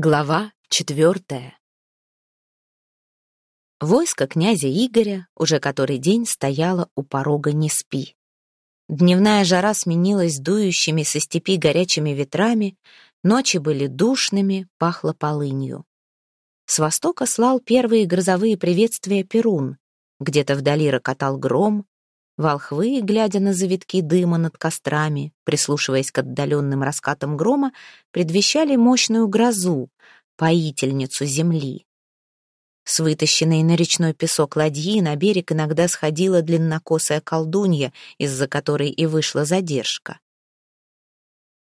Глава четвертая Войско князя Игоря уже который день стояло у порога не спи. Дневная жара сменилась дующими со степи горячими ветрами, ночи были душными, пахло полынью. С востока слал первые грозовые приветствия Перун. Где-то вдали рокотал гром, Волхвы, глядя на завитки дыма над кострами, прислушиваясь к отдаленным раскатам грома, предвещали мощную грозу, поительницу земли. С вытащенной на речной песок ладьи на берег иногда сходила длиннокосая колдунья, из-за которой и вышла задержка.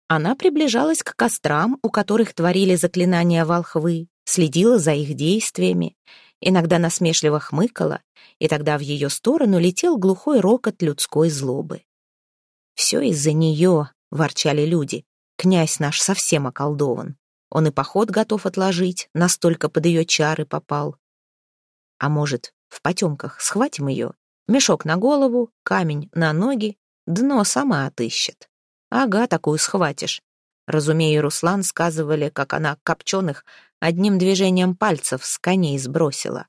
Она приближалась к кострам, у которых творили заклинания волхвы, следила за их действиями, иногда насмешливо хмыкала, и тогда в ее сторону летел глухой рокот людской злобы. «Все из-за нее», — ворчали люди, — «князь наш совсем околдован. Он и поход готов отложить, настолько под ее чары попал. А может, в потемках схватим ее, мешок на голову, камень на ноги, дно сама отыщет. Ага, такую схватишь. Разумею, Руслан сказывали, как она копченых одним движением пальцев с коней сбросила.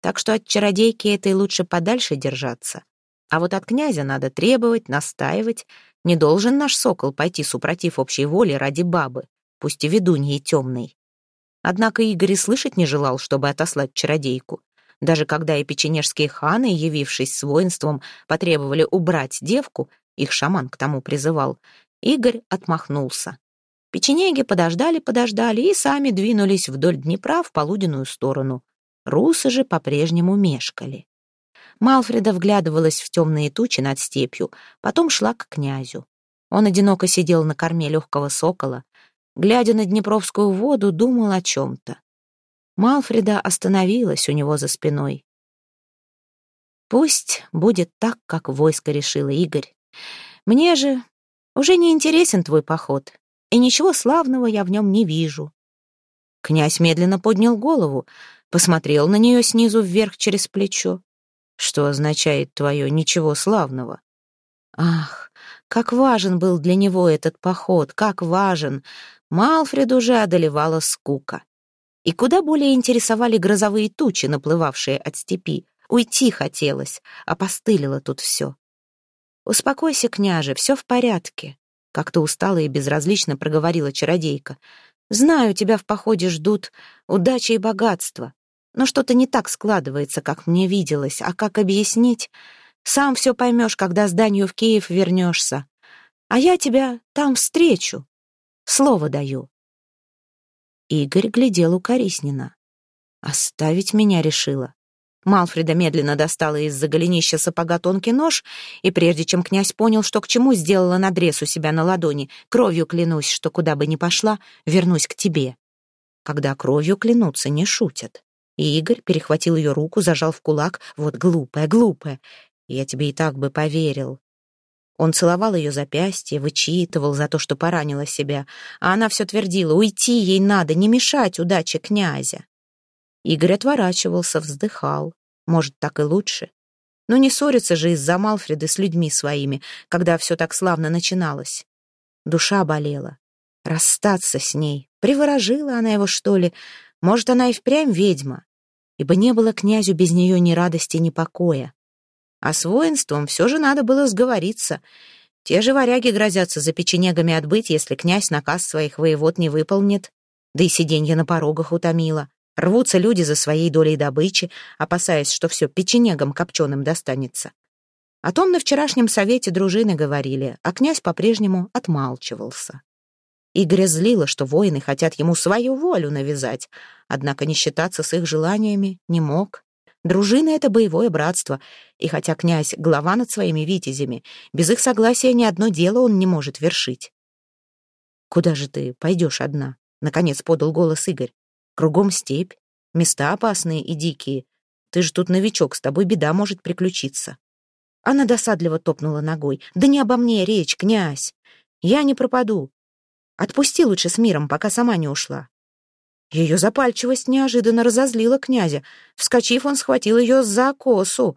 Так что от чародейки этой лучше подальше держаться. А вот от князя надо требовать, настаивать. Не должен наш сокол пойти супротив общей воли ради бабы, пусть и ведуньей темной. Однако Игорь и слышать не желал, чтобы отослать чародейку. Даже когда и печенежские ханы, явившись с воинством, потребовали убрать девку, их шаман к тому призывал, Игорь отмахнулся. Печенеги подождали-подождали и сами двинулись вдоль Днепра в полуденную сторону. Русы же по-прежнему мешкали. Малфреда вглядывалась в темные тучи над степью, потом шла к князю. Он одиноко сидел на корме легкого сокола, глядя на Днепровскую воду, думал о чем-то. Малфреда остановилась у него за спиной. «Пусть будет так, как войско решило, Игорь. Мне же уже не интересен твой поход, и ничего славного я в нем не вижу». Князь медленно поднял голову посмотрел на нее снизу вверх через плечо. Что означает твое «ничего славного»? Ах, как важен был для него этот поход, как важен! Малфред уже одолевала скука. И куда более интересовали грозовые тучи, наплывавшие от степи. Уйти хотелось, опостылило тут все. «Успокойся, княже, все в порядке», — как-то устало и безразлично проговорила чародейка. «Знаю, тебя в походе ждут удача и богатство. Но что-то не так складывается, как мне виделось. А как объяснить? Сам все поймешь, когда с Данью в Киев вернешься. А я тебя там встречу. Слово даю. Игорь глядел укоризненно. Оставить меня решила. Малфреда медленно достала из-за голенища сапога тонкий нож, и прежде чем князь понял, что к чему, сделала надрез у себя на ладони. Кровью клянусь, что куда бы ни пошла, вернусь к тебе. Когда кровью клянутся, не шутят. И Игорь перехватил ее руку, зажал в кулак. Вот глупая, глупая. Я тебе и так бы поверил. Он целовал ее запястье, вычитывал за то, что поранила себя, а она все твердила, уйти ей надо, не мешать удаче князя. Игорь отворачивался, вздыхал. Может, так и лучше. Но не ссориться же из-за Малфреды с людьми своими, когда все так славно начиналось. Душа болела. Расстаться с ней. Приворожила она его, что ли? Может, она и впрямь ведьма, ибо не было князю без нее ни радости, ни покоя. А с воинством все же надо было сговориться. Те же варяги грозятся за печенегами отбыть, если князь наказ своих воевод не выполнит. Да и сиденье на порогах утомило. Рвутся люди за своей долей добычи, опасаясь, что все печенегам копченым достанется. О том на вчерашнем совете дружины говорили, а князь по-прежнему отмалчивался. Игоря злило, что воины хотят ему свою волю навязать, однако не считаться с их желаниями не мог. Дружина — это боевое братство, и хотя князь — глава над своими витязями, без их согласия ни одно дело он не может вершить. «Куда же ты пойдешь одна?» — наконец подал голос Игорь. «Кругом степь, места опасные и дикие. Ты же тут новичок, с тобой беда может приключиться». Она досадливо топнула ногой. «Да не обо мне речь, князь! Я не пропаду. Отпусти лучше с миром, пока сама не ушла». Ее запальчивость неожиданно разозлила князя. Вскочив, он схватил ее за косу.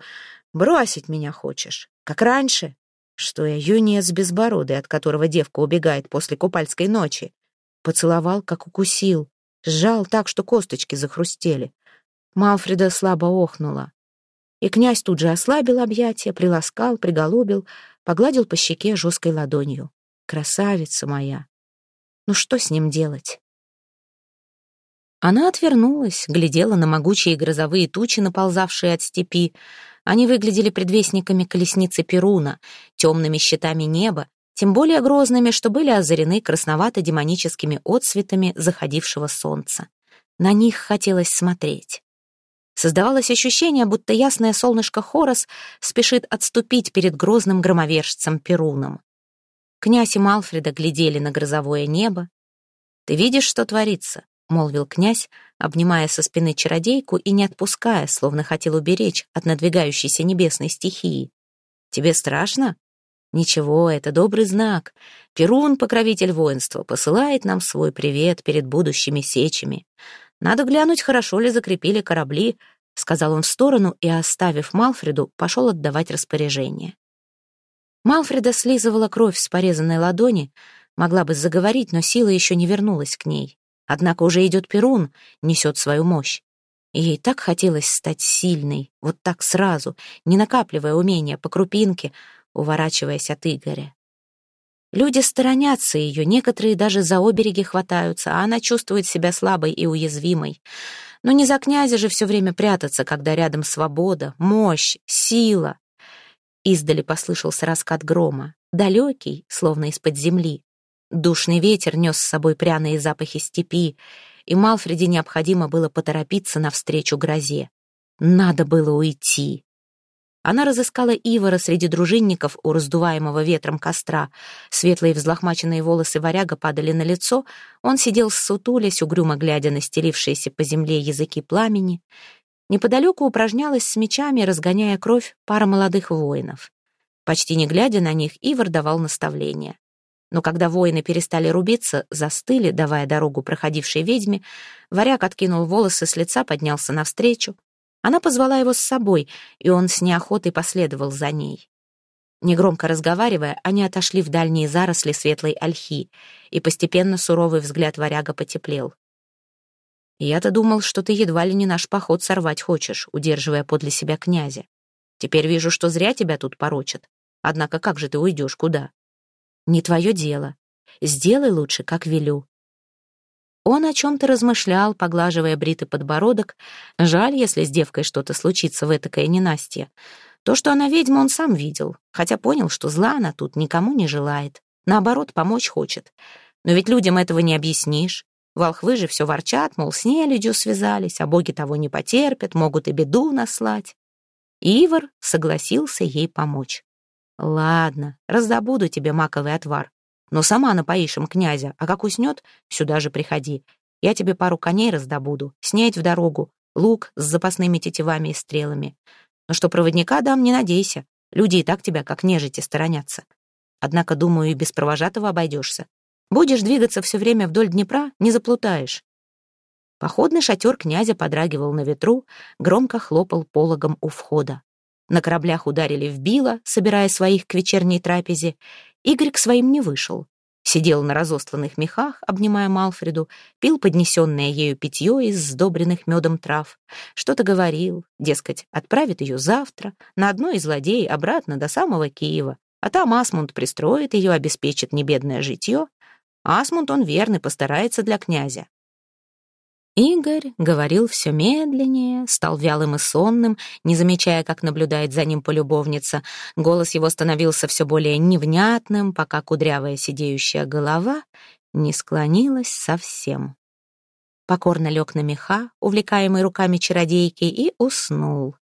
«Бросить меня хочешь? Как раньше?» Что я юнец безбородый, от которого девка убегает после купальской ночи. Поцеловал, как укусил. Сжал так, что косточки захрустели. Малфреда слабо охнула. И князь тут же ослабил объятия, приласкал, приголубил, погладил по щеке жесткой ладонью. «Красавица моя!» Ну что с ним делать? Она отвернулась, глядела на могучие грозовые тучи, наползавшие от степи. Они выглядели предвестниками колесницы Перуна, темными щитами неба, тем более грозными, что были озарены красновато-демоническими отсветами заходившего солнца. На них хотелось смотреть. Создавалось ощущение, будто ясное солнышко Хорос спешит отступить перед грозным громовержцем Перуном. Князь и Малфреда глядели на грозовое небо. «Ты видишь, что творится?» — молвил князь, обнимая со спины чародейку и не отпуская, словно хотел уберечь от надвигающейся небесной стихии. «Тебе страшно?» «Ничего, это добрый знак. Перун, покровитель воинства, посылает нам свой привет перед будущими сечами. «Надо глянуть, хорошо ли закрепили корабли», — сказал он в сторону и, оставив Малфреду, пошел отдавать распоряжение. Малфреда слизывала кровь с порезанной ладони, могла бы заговорить, но сила еще не вернулась к ней. Однако уже идет Перун, несет свою мощь. Ей так хотелось стать сильной, вот так сразу, не накапливая умения по крупинке, уворачиваясь от Игоря. Люди сторонятся ее, некоторые даже за обереги хватаются, а она чувствует себя слабой и уязвимой. Но не за князя же все время прятаться, когда рядом свобода, мощь, сила. Издали послышался раскат грома, далекий, словно из-под земли. Душный ветер нес с собой пряные запахи степи, и Малфреде необходимо было поторопиться навстречу грозе. Надо было уйти. Она разыскала Ивара среди дружинников у раздуваемого ветром костра. Светлые взлохмаченные волосы варяга падали на лицо. Он сидел ссутулясь, угрюмо глядя на стелившиеся по земле языки пламени. Неподалеку упражнялась с мечами, разгоняя кровь пара молодых воинов. Почти не глядя на них, Ивар давал наставления. Но когда воины перестали рубиться, застыли, давая дорогу проходившей ведьме, варяг откинул волосы с лица, поднялся навстречу. Она позвала его с собой, и он с неохотой последовал за ней. Негромко разговаривая, они отошли в дальние заросли светлой ольхи, и постепенно суровый взгляд варяга потеплел. «Я-то думал, что ты едва ли не наш поход сорвать хочешь, удерживая подле себя князя. Теперь вижу, что зря тебя тут порочат. Однако как же ты уйдешь, куда?» «Не твое дело. Сделай лучше, как велю. Он о чем-то размышлял, поглаживая бритый подбородок. Жаль, если с девкой что-то случится в этакое ненастье. То, что она ведьма, он сам видел, хотя понял, что зла она тут никому не желает. Наоборот, помочь хочет. Но ведь людям этого не объяснишь. Волхвы же все ворчат, мол, с нелюдью связались, а боги того не потерпят, могут и беду наслать. Ивар согласился ей помочь. «Ладно, раздобуду тебе маковый отвар. Но сама напоишь им князя, а как уснет, сюда же приходи. Я тебе пару коней раздобуду, снять в дорогу, лук с запасными тетивами и стрелами. Но что проводника дам, не надейся. Люди и так тебя, как нежити, сторонятся. Однако, думаю, и без провожатого обойдешься. Будешь двигаться все время вдоль Днепра, не заплутаешь. Походный шатер князя подрагивал на ветру, громко хлопал пологом у входа. На кораблях ударили в било, собирая своих к вечерней трапезе, Игорь к своим не вышел. Сидел на разосланных мехах, обнимая Малфреду, пил поднесенное ею питье из сдобренных медом трав. Что-то говорил, дескать, отправит ее завтра на одной из ладей обратно до самого Киева, а там Асмунд пристроит ее, обеспечит небедное житье. Асмунд он верный, постарается для князя. Игорь говорил все медленнее, стал вялым и сонным, не замечая, как наблюдает за ним полюбовница. Голос его становился все более невнятным, пока кудрявая сидеющая голова не склонилась совсем. Покорно лег на меха, увлекаемый руками чародейки, и уснул.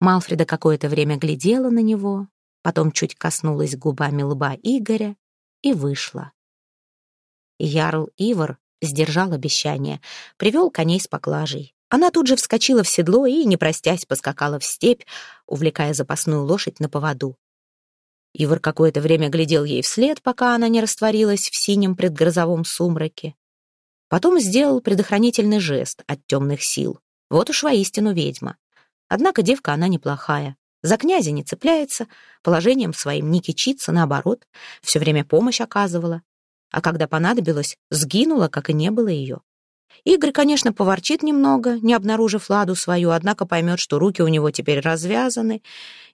Малфреда какое-то время глядела на него, потом чуть коснулась губами лба Игоря и вышла. Ярл Ивар Сдержал обещание, привел коней с поклажей. Она тут же вскочила в седло и, не простясь, поскакала в степь, увлекая запасную лошадь на поводу. Ивар какое-то время глядел ей вслед, пока она не растворилась в синем предгрозовом сумраке. Потом сделал предохранительный жест от темных сил. Вот уж воистину ведьма. Однако девка она неплохая. За князя не цепляется, положением своим не кичится, наоборот, все время помощь оказывала, а когда понадобилось, сгинула, как и не было ее. Игорь, конечно, поворчит немного, не обнаружив ладу свою, однако поймет, что руки у него теперь развязаны,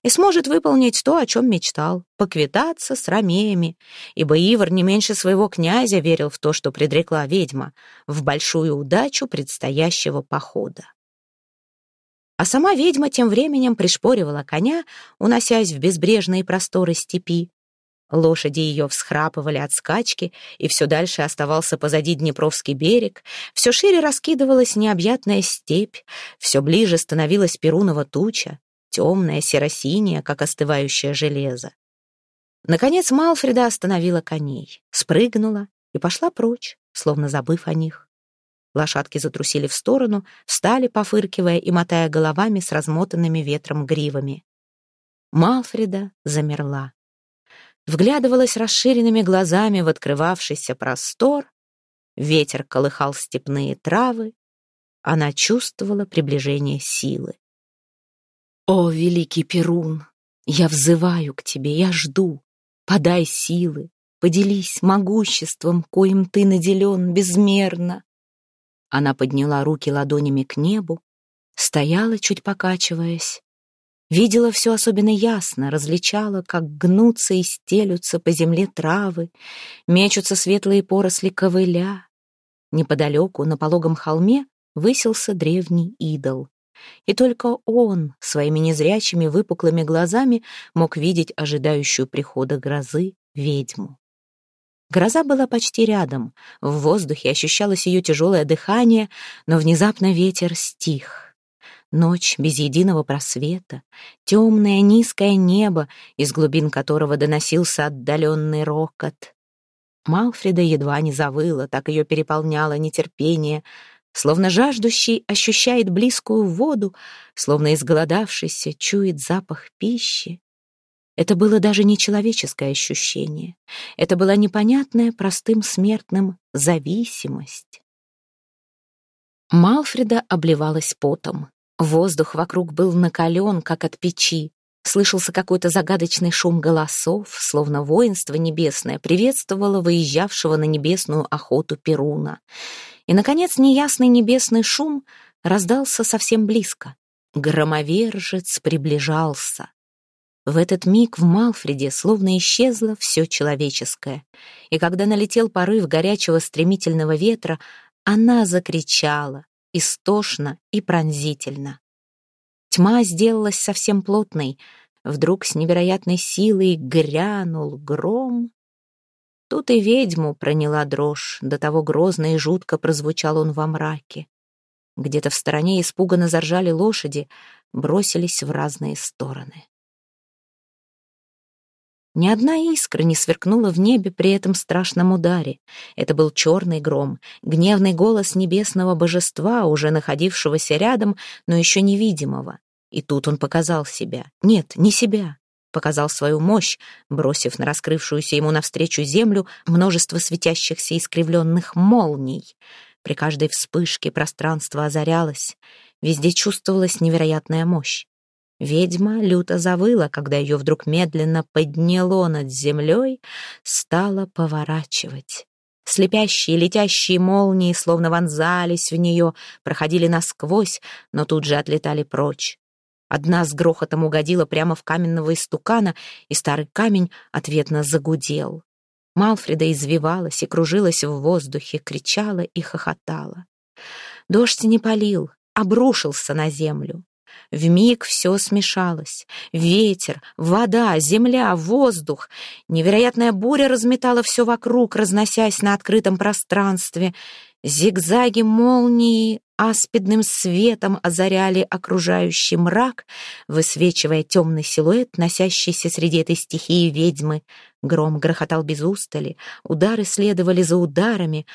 и сможет выполнить то, о чем мечтал — поквитаться с ромеями, ибо Ивар не меньше своего князя верил в то, что предрекла ведьма, в большую удачу предстоящего похода. А сама ведьма тем временем пришпоривала коня, уносясь в безбрежные просторы степи, Лошади ее всхрапывали от скачки, и все дальше оставался позади Днепровский берег, все шире раскидывалась необъятная степь, все ближе становилась Перунова туча, темная, серо-синяя, как остывающее железо. Наконец Малфреда остановила коней, спрыгнула и пошла прочь, словно забыв о них. Лошадки затрусили в сторону, встали, пофыркивая и мотая головами с размотанными ветром гривами. Малфреда замерла вглядывалась расширенными глазами в открывавшийся простор, ветер колыхал степные травы, она чувствовала приближение силы. «О, великий Перун, я взываю к тебе, я жду, подай силы, поделись могуществом, коим ты наделен безмерно». Она подняла руки ладонями к небу, стояла, чуть покачиваясь, Видела все особенно ясно, различала, как гнутся и стелются по земле травы, мечутся светлые поросли ковыля. Неподалеку, на пологом холме, высился древний идол. И только он своими незрячими выпуклыми глазами мог видеть ожидающую прихода грозы ведьму. Гроза была почти рядом, в воздухе ощущалось ее тяжелое дыхание, но внезапно ветер стих. Ночь без единого просвета, темное низкое небо, из глубин которого доносился отдаленный рокот. Малфреда едва не завыла, так ее переполняло нетерпение, словно жаждущий ощущает близкую воду, словно изголодавшийся чует запах пищи. Это было даже не человеческое ощущение. Это была непонятная простым смертным зависимость. Малфреда обливалась потом. Воздух вокруг был накален, как от печи. Слышался какой-то загадочный шум голосов, словно воинство небесное приветствовало выезжавшего на небесную охоту Перуна. И, наконец, неясный небесный шум раздался совсем близко. Громовержец приближался. В этот миг в Малфреде словно исчезло все человеческое, и когда налетел порыв горячего стремительного ветра, она закричала, истошно и пронзительно. Тьма сделалась совсем плотной. Вдруг с невероятной силой грянул гром. Тут и ведьму проняла дрожь, до того грозно и жутко прозвучал он во мраке. Где-то в стороне испуганно заржали лошади, бросились в разные стороны. Ни одна искра не сверкнула в небе при этом страшном ударе. Это был черный гром, гневный голос небесного божества, уже находившегося рядом, но еще невидимого. И тут он показал себя. Нет, не себя. Показал свою мощь, бросив на раскрывшуюся ему навстречу землю множество светящихся искривленных молний. При каждой вспышке пространство озарялось. Везде чувствовалась невероятная мощь. Ведьма люто завыла, когда ее вдруг медленно подняло над землей, стала поворачивать. Слепящие летящие молнии словно вонзались в нее, проходили насквозь, но тут же отлетали прочь. Одна с грохотом угодила прямо в каменного истукана, и старый камень ответно загудел. Малфреда извивалась и кружилась в воздухе, кричала и хохотала. Дождь не полил, обрушился на землю. Вмиг все смешалось. Ветер, вода, земля, воздух. Невероятная буря разметала все вокруг, разносясь на открытом пространстве. Зигзаги молнии аспидным светом озаряли окружающий мрак, высвечивая темный силуэт, носящийся среди этой стихии ведьмы. Гром грохотал без устали, удары следовали за ударами,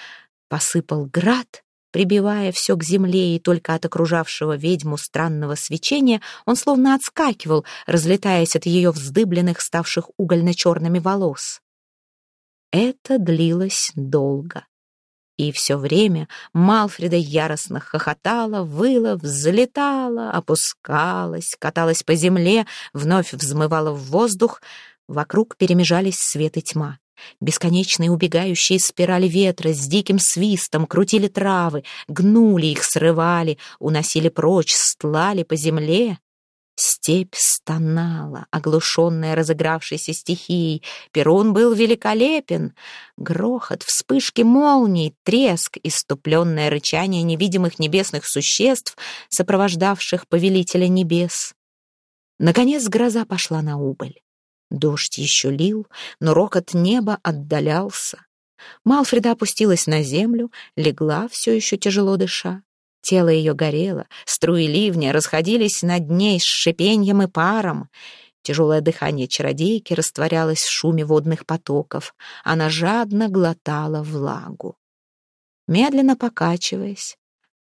посыпал град, Прибивая все к земле и только от окружавшего ведьму странного свечения, он словно отскакивал, разлетаясь от ее вздыбленных, ставших угольно-черными волос. Это длилось долго. И все время Малфреда яростно хохотала, выла, взлетала, опускалась, каталась по земле, вновь взмывала в воздух. Вокруг перемежались свет и тьма. Бесконечные убегающие спирали ветра с диким свистом крутили травы, гнули их, срывали, уносили прочь, стлали по земле. Степь стонала, оглушенная разыгравшейся стихией. Перун был великолепен. Грохот, вспышки молний, треск, иступленное рычание невидимых небесных существ, сопровождавших повелителя небес. Наконец гроза пошла на убыль. Дождь еще лил, но рокот неба отдалялся. Малфреда опустилась на землю, легла, все еще тяжело дыша. Тело ее горело, струи ливня расходились над ней с шипением и паром. Тяжелое дыхание чародейки растворялось в шуме водных потоков. Она жадно глотала влагу. Медленно покачиваясь,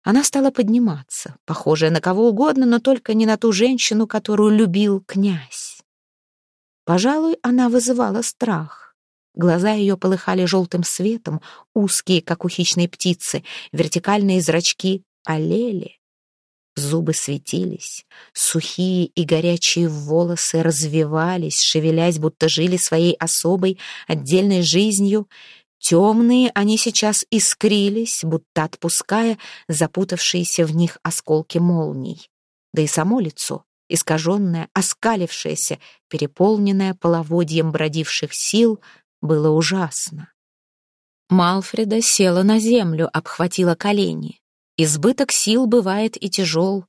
она стала подниматься, похожая на кого угодно, но только не на ту женщину, которую любил князь. Пожалуй, она вызывала страх. Глаза ее полыхали желтым светом, узкие, как у хищной птицы, вертикальные зрачки олели. Зубы светились, сухие и горячие волосы развивались, шевелясь, будто жили своей особой, отдельной жизнью. Темные они сейчас искрились, будто отпуская запутавшиеся в них осколки молний. Да и само лицо, искаженное, оскалившееся, переполненное половодьем бродивших сил, было ужасно. Малфреда села на землю, обхватила колени. Избыток сил бывает и тяжел.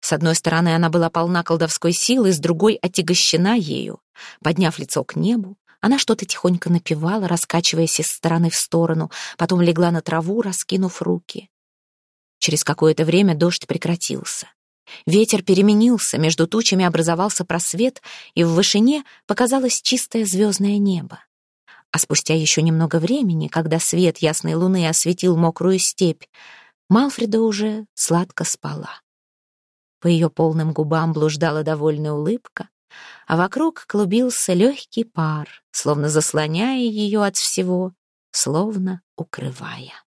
С одной стороны, она была полна колдовской силы, с другой — отягощена ею. Подняв лицо к небу, она что-то тихонько напевала, раскачиваясь из стороны в сторону, потом легла на траву, раскинув руки. Через какое-то время дождь прекратился. Ветер переменился, между тучами образовался просвет, и в вышине показалось чистое звездное небо. А спустя еще немного времени, когда свет ясной луны осветил мокрую степь, Малфреда уже сладко спала. По ее полным губам блуждала довольная улыбка, а вокруг клубился легкий пар, словно заслоняя ее от всего, словно укрывая.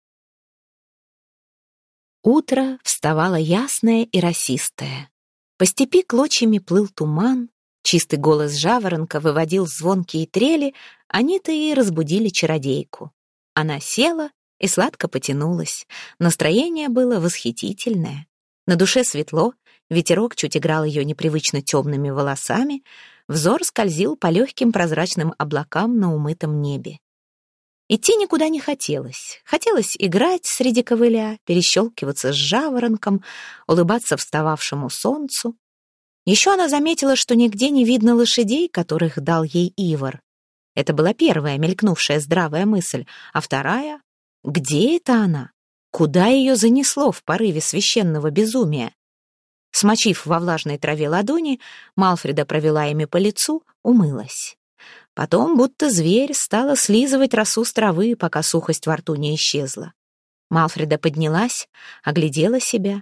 Утро вставало ясное и росистое. По степи клочьями плыл туман, чистый голос жаворонка выводил звонкие трели, они-то и разбудили чародейку. Она села и сладко потянулась. Настроение было восхитительное. На душе светло, ветерок чуть играл ее непривычно темными волосами, взор скользил по легким прозрачным облакам на умытом небе. Идти никуда не хотелось. Хотелось играть среди ковыля, перещелкиваться с жаворонком, улыбаться встававшему солнцу. Еще она заметила, что нигде не видно лошадей, которых дал ей Ивар. Это была первая мелькнувшая здравая мысль, а вторая где это она? Куда ее занесло в порыве священного безумия? Смочив во влажной траве ладони, Малфреда провела ими по лицу, умылась. Потом, будто зверь, стала слизывать росу с травы, пока сухость во рту не исчезла. Малфреда поднялась, оглядела себя.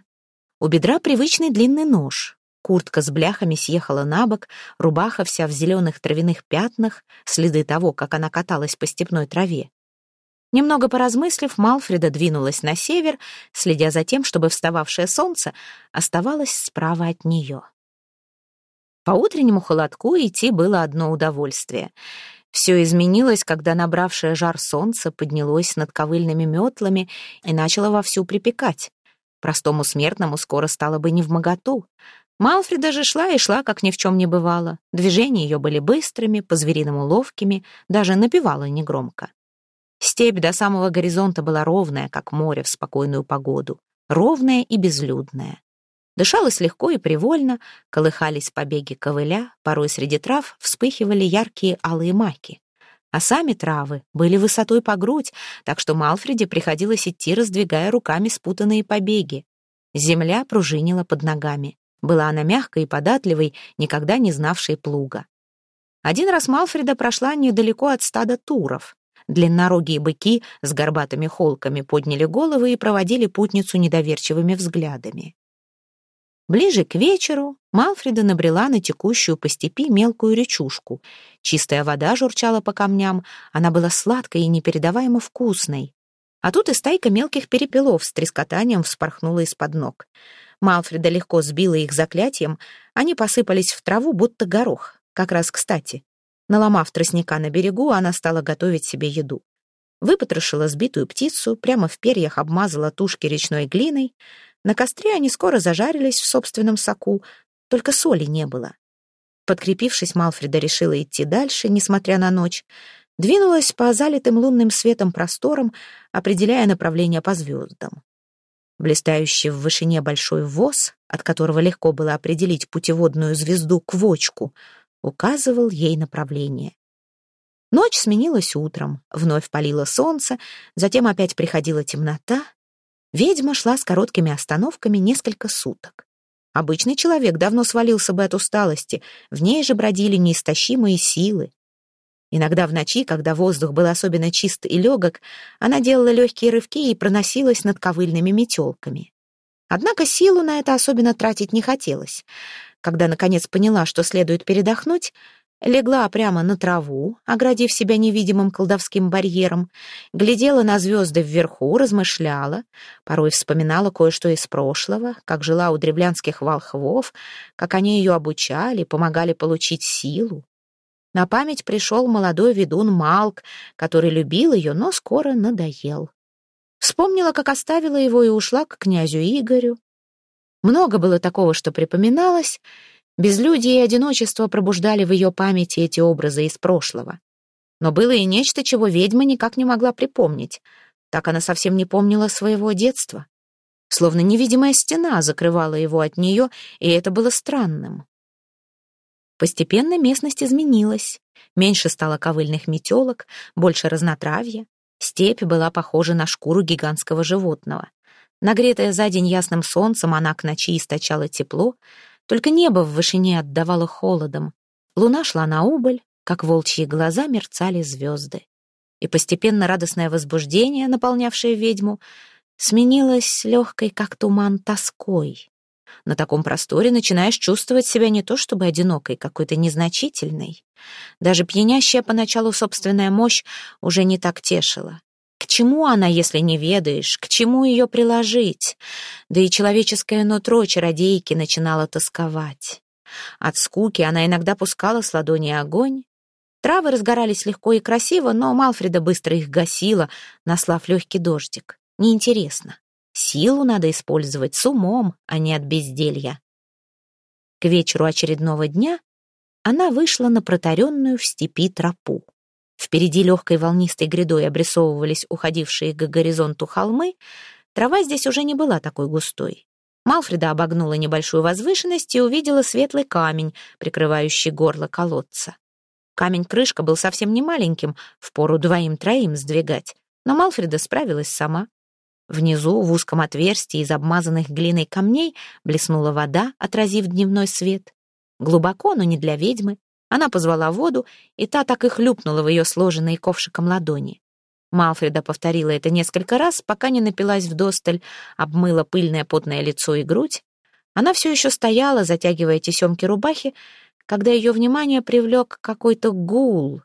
У бедра привычный длинный нож. Куртка с бляхами съехала на бок, рубаха вся в зеленых травяных пятнах, следы того, как она каталась по степной траве. Немного поразмыслив, Малфреда двинулась на север, следя за тем, чтобы встававшее солнце оставалось справа от нее. По утреннему холодку идти было одно удовольствие. Все изменилось, когда набравшее жар солнце поднялось над ковыльными метлами и начало вовсю припекать. Простому смертному скоро стало бы невмоготу. Малфреда же шла и шла, как ни в чем не бывало. Движения ее были быстрыми, по-звериному ловкими, даже напевала негромко. Степь до самого горизонта была ровная, как море в спокойную погоду, ровная и безлюдная. Дышалось легко и привольно, колыхались побеги ковыля, порой среди трав вспыхивали яркие алые маки. А сами травы были высотой по грудь, так что Малфреде приходилось идти, раздвигая руками спутанные побеги. Земля пружинила под ногами. Была она мягкой и податливой, никогда не знавшей плуга. Один раз Малфреда прошла недалеко от стада туров. Длиннорогие быки с горбатыми холками подняли головы и проводили путницу недоверчивыми взглядами. Ближе к вечеру Малфреда набрела на текущую по степи мелкую речушку. Чистая вода журчала по камням, она была сладкой и непередаваемо вкусной. А тут и стайка мелких перепелов с трескотанием вспорхнула из-под ног. Малфреда легко сбила их заклятием, они посыпались в траву, будто горох. Как раз кстати. Наломав тростника на берегу, она стала готовить себе еду. Выпотрошила сбитую птицу, прямо в перьях обмазала тушки речной глиной. На костре они скоро зажарились в собственном соку, только соли не было. Подкрепившись, Малфреда решила идти дальше, несмотря на ночь. Двинулась по залитым лунным светом просторам, определяя направление по звездам. Блистающий в вышине большой воз, от которого легко было определить путеводную звезду Квочку, указывал ей направление. Ночь сменилась утром, вновь палило солнце, затем опять приходила темнота. Ведьма шла с короткими остановками несколько суток. Обычный человек давно свалился бы от усталости, в ней же бродили неистощимые силы. Иногда в ночи, когда воздух был особенно чист и легок, она делала легкие рывки и проносилась над ковыльными метелками. Однако силу на это особенно тратить не хотелось. Когда, наконец, поняла, что следует передохнуть, легла прямо на траву, оградив себя невидимым колдовским барьером, глядела на звезды вверху, размышляла, порой вспоминала кое-что из прошлого, как жила у древлянских волхвов, как они ее обучали, помогали получить силу. На память пришел молодой ведун Малк, который любил ее, но скоро надоел. Вспомнила, как оставила его и ушла к князю Игорю. Много было такого, что припоминалось. Безлюдие и одиночество пробуждали в ее памяти эти образы из прошлого. Но было и нечто, чего ведьма никак не могла припомнить. Так она совсем не помнила своего детства. Словно невидимая стена закрывала его от нее, и это было странным. Постепенно местность изменилась. Меньше стало ковыльных метелок, больше разнотравья. Степь была похожа на шкуру гигантского животного. Нагретая за день ясным солнцем, она к ночи источала тепло, только небо в вышине отдавало холодом. Луна шла на убыль, как волчьи глаза мерцали звезды. И постепенно радостное возбуждение, наполнявшее ведьму, сменилось легкой, как туман, тоской. На таком просторе начинаешь чувствовать себя не то чтобы одинокой, какой-то незначительной. Даже пьянящая поначалу собственная мощь уже не так тешила. Чему она, если не ведаешь? К чему ее приложить? Да и человеческое нутро чародейки начинало тосковать. От скуки она иногда пускала с ладони огонь. Травы разгорались легко и красиво, но Малфреда быстро их гасила, наслав легкий дождик. Неинтересно. Силу надо использовать с умом, а не от безделья. К вечеру очередного дня она вышла на протаренную в степи тропу. Впереди легкой волнистой грядой обрисовывались уходившие к горизонту холмы. Трава здесь уже не была такой густой. Малфреда обогнула небольшую возвышенность и увидела светлый камень, прикрывающий горло колодца. Камень-крышка был совсем не маленьким, впору двоим-троим сдвигать, но Малфреда справилась сама. Внизу, в узком отверстии из обмазанных глиной камней, блеснула вода, отразив дневной свет. Глубоко, но не для ведьмы. Она позвала воду, и та так и хлюпнула в ее сложенные ковшиком ладони. Малфреда повторила это несколько раз, пока не напилась вдосталь, обмыла пыльное потное лицо и грудь. Она все еще стояла, затягивая тесемки рубахи, когда ее внимание привлек какой-то гул,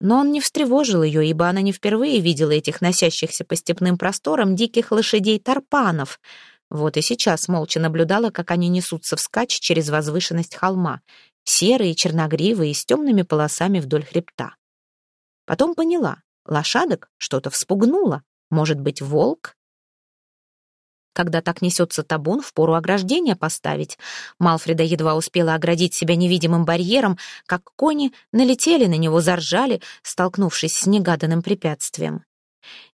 но он не встревожил ее, ибо она не впервые видела этих носящихся по степным просторам диких лошадей-тарпанов. Вот и сейчас молча наблюдала, как они несутся вскачь через возвышенность холма, серые, черногривые, с темными полосами вдоль хребта. Потом поняла, лошадок что-то вспугнуло. Может быть, волк? Когда так несется табун, впору ограждение поставить. Малфреда едва успела оградить себя невидимым барьером, как кони налетели на него, заржали, столкнувшись с негаданным препятствием.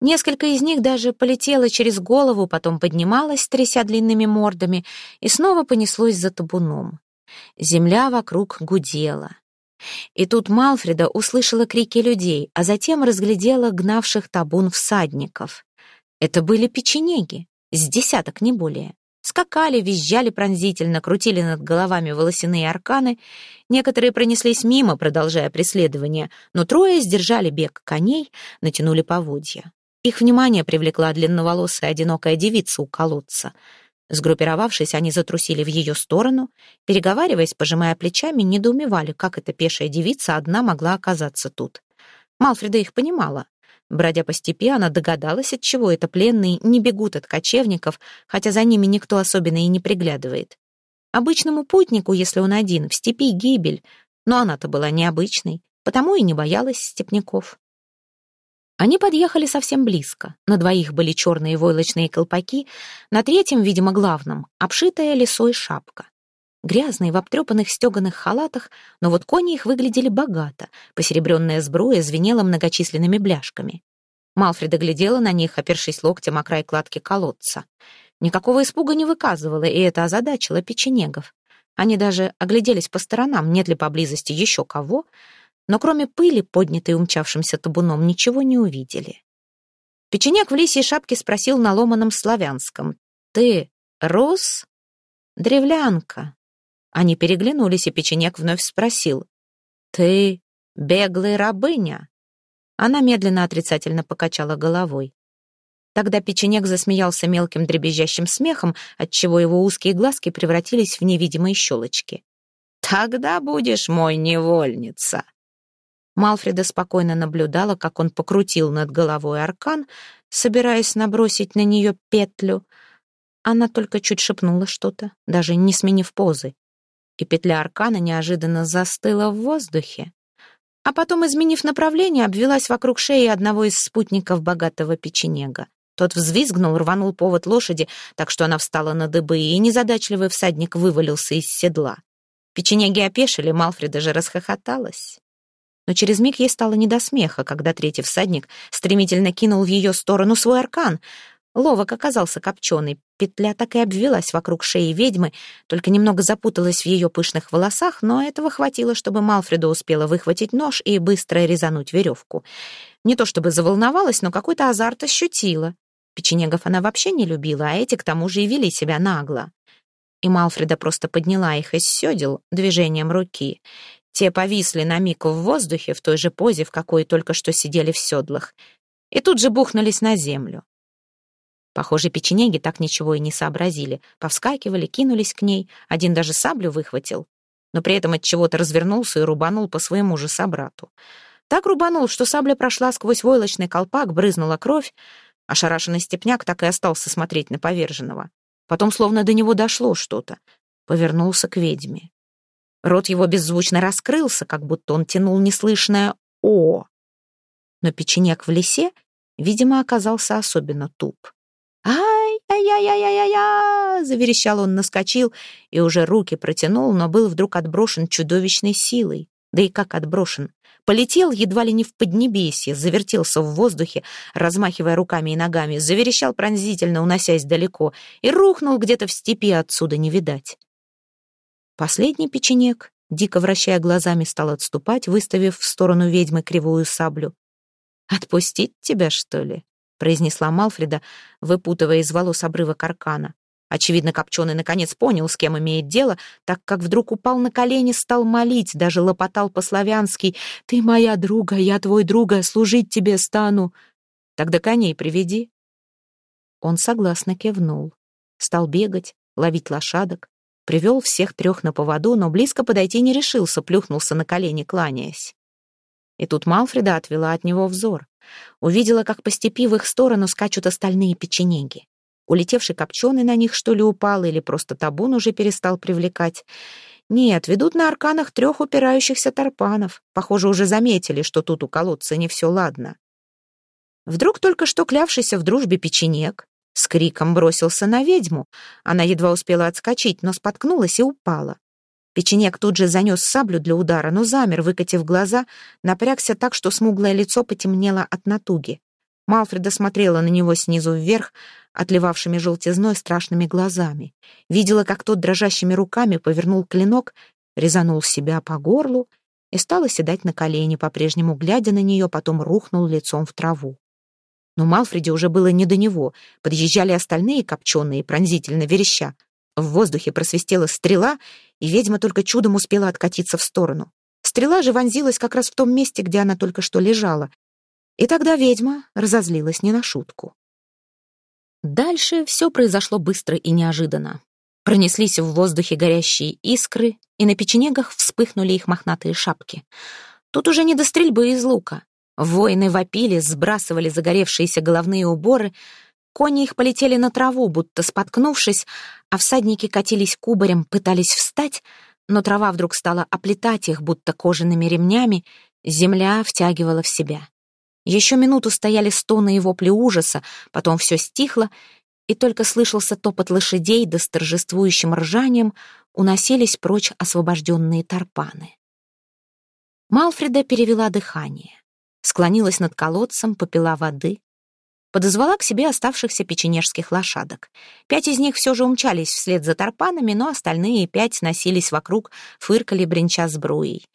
Несколько из них даже полетело через голову, потом поднималось, тряся длинными мордами, и снова понеслось за табуном. Земля вокруг гудела. И тут Малфреда услышала крики людей, а затем разглядела гнавших табун всадников. Это были печенеги. С десяток, не более. Скакали, визжали пронзительно, крутили над головами волосяные арканы. Некоторые пронеслись мимо, продолжая преследование, но трое сдержали бег коней, натянули поводья. Их внимание привлекла длинноволосая одинокая девица у колодца. Сгруппировавшись, они затрусили в ее сторону, переговариваясь, пожимая плечами, недоумевали, как эта пешая девица одна могла оказаться тут. Малфреда их понимала. Бродя по степи, она догадалась, от чего это пленные не бегут от кочевников, хотя за ними никто особенно и не приглядывает. Обычному путнику, если он один, в степи гибель, но она-то была необычной. потому и не боялась степняков. Они подъехали совсем близко. На двоих были черные войлочные колпаки, на третьем, видимо, главном, обшитая лисой шапка. Грязные в обтрепанных стеганых халатах, но вот кони их выглядели богато, посеребренная сбруя звенела многочисленными бляшками. Малфреда глядела на них, опершись локтем о край кладки колодца. Никакого испуга не выказывала, и это озадачило печенегов. Они даже огляделись по сторонам, нет ли поблизости еще кого, но кроме пыли, поднятой умчавшимся табуном, ничего не увидели. Печенек в лисьей шапке спросил на ломаном славянском. «Ты рус?» «Древлянка». Они переглянулись, и печенек вновь спросил. «Ты беглый рабыня?» Она медленно отрицательно покачала головой. Тогда печенек засмеялся мелким дребезжащим смехом, отчего его узкие глазки превратились в невидимые щелочки. «Тогда будешь мой невольница!» Малфреда спокойно наблюдала, как он покрутил над головой аркан, собираясь набросить на нее петлю. Она только чуть шепнула что-то, даже не сменив позы. И петля аркана неожиданно застыла в воздухе. А потом, изменив направление, обвелась вокруг шеи одного из спутников богатого печенега. Тот взвизгнул, рванул повод лошади, так что она встала на дыбы, и незадачливый всадник вывалился из седла. Печенеги опешили, Малфреда же расхохоталась. Но через миг ей стало не до смеха, когда третий всадник стремительно кинул в ее сторону свой аркан. Ловок оказался копченый, петля так и обвелась вокруг шеи ведьмы, только немного запуталась в ее пышных волосах, но этого хватило, чтобы Малфреда успела выхватить нож и быстро резануть веревку. Не то чтобы заволновалась, но какой-то азарт ощутила. Печенегов она вообще не любила, а эти к тому же и вели себя нагло. И Малфреда просто подняла их из седел движением руки. Те повисли на миг в воздухе в той же позе, в какой только что сидели в седлах, и тут же бухнулись на землю. Похоже, печенеги так ничего и не сообразили. Повскакивали, кинулись к ней, один даже саблю выхватил, но при этом от чего-то развернулся и рубанул по своему же собрату. Так рубанул, что сабля прошла сквозь войлочный колпак, брызнула кровь, Ошарашенный степняк так и остался смотреть на поверженного. Потом словно до него дошло что-то. Повернулся к ведьме. Рот его беззвучно раскрылся, как будто он тянул неслышное «О». Но печенек в лесе, видимо, оказался особенно туп. «Ай-ай-яй-яй-яй-яй!» — заверещал он, наскочил и уже руки протянул, но был вдруг отброшен чудовищной силой. Да и как отброшен. Полетел едва ли не в поднебесье, завертелся в воздухе, размахивая руками и ногами, заверещал пронзительно, уносясь далеко, и рухнул где-то в степи, отсюда не видать. Последний печенек, дико вращая глазами, стал отступать, выставив в сторону ведьмы кривую саблю. «Отпустить тебя, что ли?» — произнесла Малфреда, выпутывая из волос обрыва каркана. Очевидно, Копченый наконец понял, с кем имеет дело, так как вдруг упал на колени, стал молить, даже лопотал по-славянски «Ты моя друга, я твой друга, служить тебе стану». «Тогда коней приведи». Он согласно кивнул. Стал бегать, ловить лошадок. Привел всех трех на поводу, но близко подойти не решился, плюхнулся на колени, кланяясь. И тут Малфреда отвела от него взор. Увидела, как по степи в их сторону скачут остальные печенеги. Улетевший копченый на них, что ли, упал, или просто табун уже перестал привлекать. Нет, ведут на арканах трех упирающихся тарпанов. Похоже, уже заметили, что тут у колодца не все ладно. Вдруг только что клявшийся в дружбе печенек с криком бросился на ведьму. Она едва успела отскочить, но споткнулась и упала. Печенек тут же занес саблю для удара, но замер, выкатив глаза, напрягся так, что смуглое лицо потемнело от натуги. Малфреда смотрела на него снизу вверх, отливавшими желтизной страшными глазами. Видела, как тот дрожащими руками повернул клинок, резанул себя по горлу и стал оседать на колени, по-прежнему глядя на нее, потом рухнул лицом в траву. Но Малфреде уже было не до него. Подъезжали остальные копченые, пронзительно вереща. В воздухе просвистела стрела, и ведьма только чудом успела откатиться в сторону. Стрела же вонзилась как раз в том месте, где она только что лежала. И тогда ведьма разозлилась не на шутку. Дальше все произошло быстро и неожиданно. Пронеслись в воздухе горящие искры, и на печенегах вспыхнули их мохнатые шапки. Тут уже не до стрельбы из лука. Воины вопили, сбрасывали загоревшиеся головные уборы, кони их полетели на траву, будто споткнувшись, а всадники катились кубарем, пытались встать, но трава вдруг стала оплетать их, будто кожаными ремнями, Земля втягивала в себя. Еще минуту стояли стоны и вопли ужаса, потом все стихло, и только слышался топот лошадей, да с торжествующим ржанием уносились прочь освобожденные тарпаны. Малфреда перевела дыхание, склонилась над колодцем, попила воды, подозвала к себе оставшихся печенежских лошадок. Пять из них все же умчались вслед за тарпанами, но остальные пять носились вокруг, фыркали, бренча сбруей.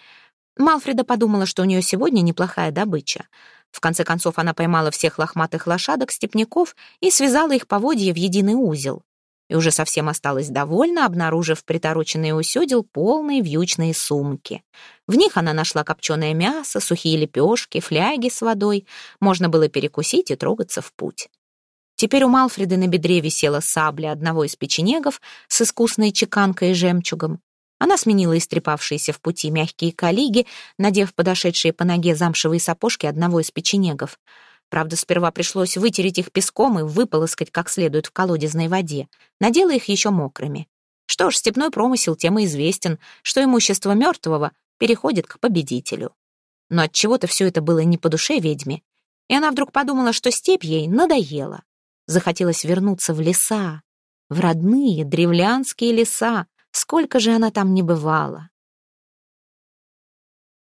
Малфреда подумала, что у нее сегодня неплохая добыча. В конце концов, она поймала всех лохматых лошадок-степняков и связала их поводья в единый узел. И уже совсем осталась довольна, обнаружив притороченные у сёдел полные вьючные сумки. В них она нашла копченое мясо, сухие лепешки, фляги с водой. Можно было перекусить и трогаться в путь. Теперь у Малфреды на бедре висела сабля одного из печенегов с искусной чеканкой и жемчугом. Она сменила истрепавшиеся в пути мягкие коллиги, надев подошедшие по ноге замшевые сапожки одного из печенегов. Правда, сперва пришлось вытереть их песком и выполоскать как следует в колодезной воде. Надела их еще мокрыми. Что ж, степной промысел тем и известен, что имущество мертвого переходит к победителю. Но от чего то все это было не по душе ведьме, и она вдруг подумала, что степь ей надоела. Захотелось вернуться в леса, в родные древлянские леса, сколько же она там не бывала.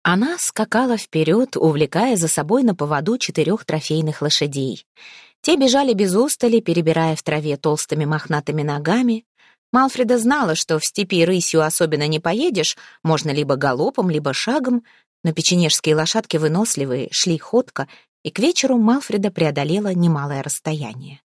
Она скакала вперед, увлекая за собой на поводу четырех трофейных лошадей. Те бежали без устали, перебирая в траве толстыми мохнатыми ногами. Малфреда знала, что в степи рысью особенно не поедешь, можно либо галопом, либо шагом, но печенежские лошадки выносливые, шли ходко, и к вечеру Малфреда преодолела немалое расстояние.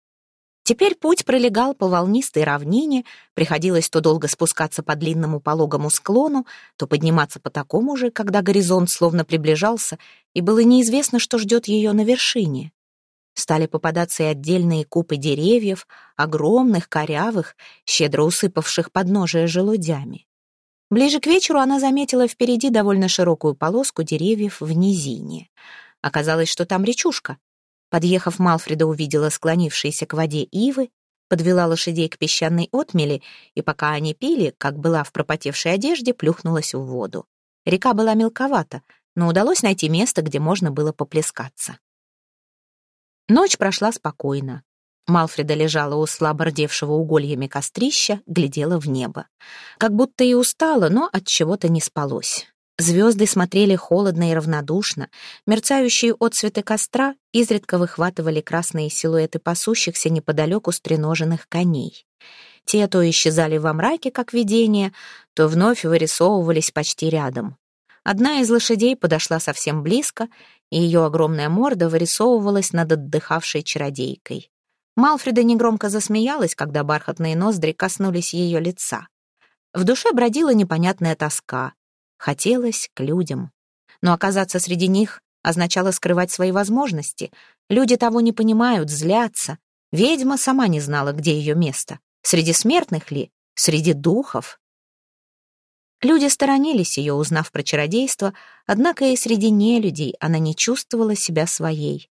Теперь путь пролегал по волнистой равнине, приходилось то долго спускаться по длинному пологому склону, то подниматься по такому же, когда горизонт словно приближался, и было неизвестно, что ждет ее на вершине. Стали попадаться и отдельные купы деревьев, огромных, корявых, щедро усыпавших подножие желудями. Ближе к вечеру она заметила впереди довольно широкую полоску деревьев в низине. Оказалось, что там речушка, Подъехав, Малфреда увидела склонившиеся к воде ивы, подвела лошадей к песчаной отмели, и пока они пили, как была в пропотевшей одежде, плюхнулась в воду. Река была мелковата, но удалось найти место, где можно было поплескаться. Ночь прошла спокойно. Малфреда лежала у слабо рдевшего угольями кострища, глядела в небо. Как будто и устала, но от чего-то не спалось. Звезды смотрели холодно и равнодушно, мерцающие отцветы костра изредка выхватывали красные силуэты пасущихся неподалеку стреноженных коней. Те то исчезали во мраке, как видение, то вновь вырисовывались почти рядом. Одна из лошадей подошла совсем близко, и ее огромная морда вырисовывалась над отдыхавшей чародейкой. Малфреда негромко засмеялась, когда бархатные ноздри коснулись ее лица. В душе бродила непонятная тоска. Хотелось к людям. Но оказаться среди них означало скрывать свои возможности. Люди того не понимают, злятся. Ведьма сама не знала, где ее место. Среди смертных ли? Среди духов? Люди сторонились ее, узнав про чародейство, однако и среди нелюдей она не чувствовала себя своей.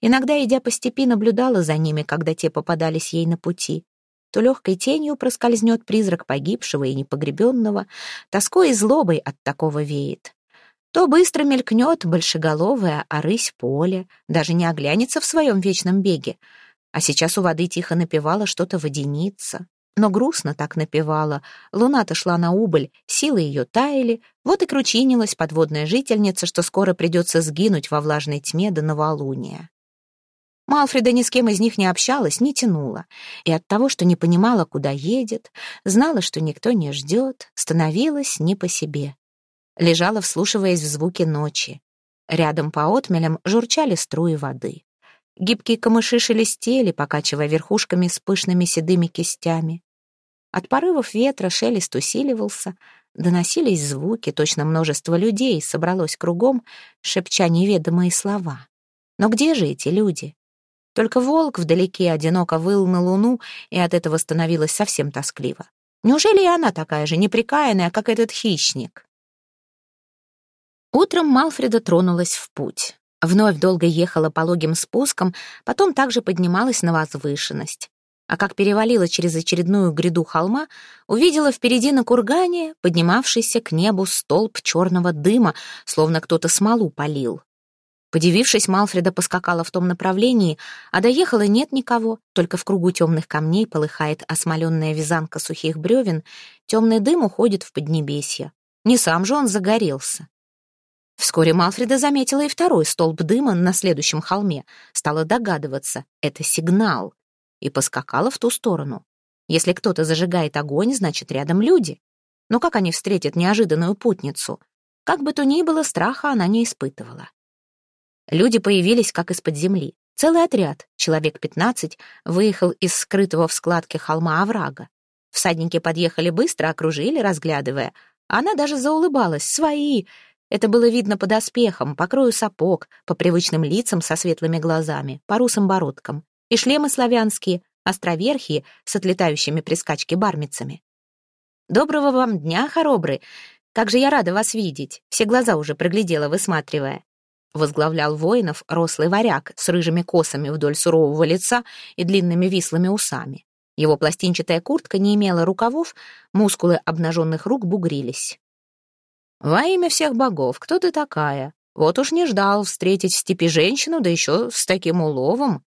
Иногда, идя по степи, наблюдала за ними, когда те попадались ей на пути то легкой тенью проскользнет призрак погибшего и непогребенного, тоской и злобой от такого веет. То быстро мелькнет большеголовая орысь поле, даже не оглянется в своем вечном беге. А сейчас у воды тихо напевала что-то водяница. Но грустно так напевала. Луна-то шла на убыль, силы ее таяли, вот и кручинилась подводная жительница, что скоро придется сгинуть во влажной тьме до новолуния. Малфреда ни с кем из них не общалась, не тянула. И от того, что не понимала, куда едет, знала, что никто не ждет, становилась не по себе. Лежала, вслушиваясь в звуки ночи. Рядом по отмелям журчали струи воды. Гибкие камыши шелестели, покачивая верхушками с пышными седыми кистями. От порывов ветра шелест усиливался, доносились звуки, точно множество людей собралось кругом, шепча неведомые слова. Но где же эти люди? Только волк вдалеке одиноко выл на луну, и от этого становилось совсем тоскливо. Неужели и она такая же неприкаянная, как этот хищник? Утром Малфреда тронулась в путь. Вновь долго ехала пологим спуском, потом также поднималась на возвышенность. а как перевалила через очередную гряду холма, увидела впереди на кургане поднимавшийся к небу столб черного дыма, словно кто-то смолу полил. Подивившись, Малфреда поскакала в том направлении, а доехала нет никого, только в кругу темных камней полыхает осмоленная вязанка сухих бревен, темный дым уходит в поднебесье. Не сам же он загорелся. Вскоре Малфреда заметила и второй столб дыма на следующем холме, стала догадываться — это сигнал, и поскакала в ту сторону. Если кто-то зажигает огонь, значит, рядом люди. Но как они встретят неожиданную путницу? Как бы то ни было, страха она не испытывала. Люди появились как из-под земли. Целый отряд, человек пятнадцать, выехал из скрытого в складке холма оврага. Всадники подъехали быстро, окружили, разглядывая. Она даже заулыбалась. «Свои!» Это было видно по доспехам, по крою сапог, по привычным лицам со светлыми глазами, по русым бородкам. И шлемы славянские, островерхие, с отлетающими при скачке бармицами. «Доброго вам дня, хоробры! Как же я рада вас видеть!» Все глаза уже проглядела, высматривая возглавлял воинов рослый варяг с рыжими косами вдоль сурового лица и длинными вислыми усами. Его пластинчатая куртка не имела рукавов, мускулы обнаженных рук бугрились. «Во имя всех богов, кто ты такая? Вот уж не ждал встретить в степи женщину, да еще с таким уловом!»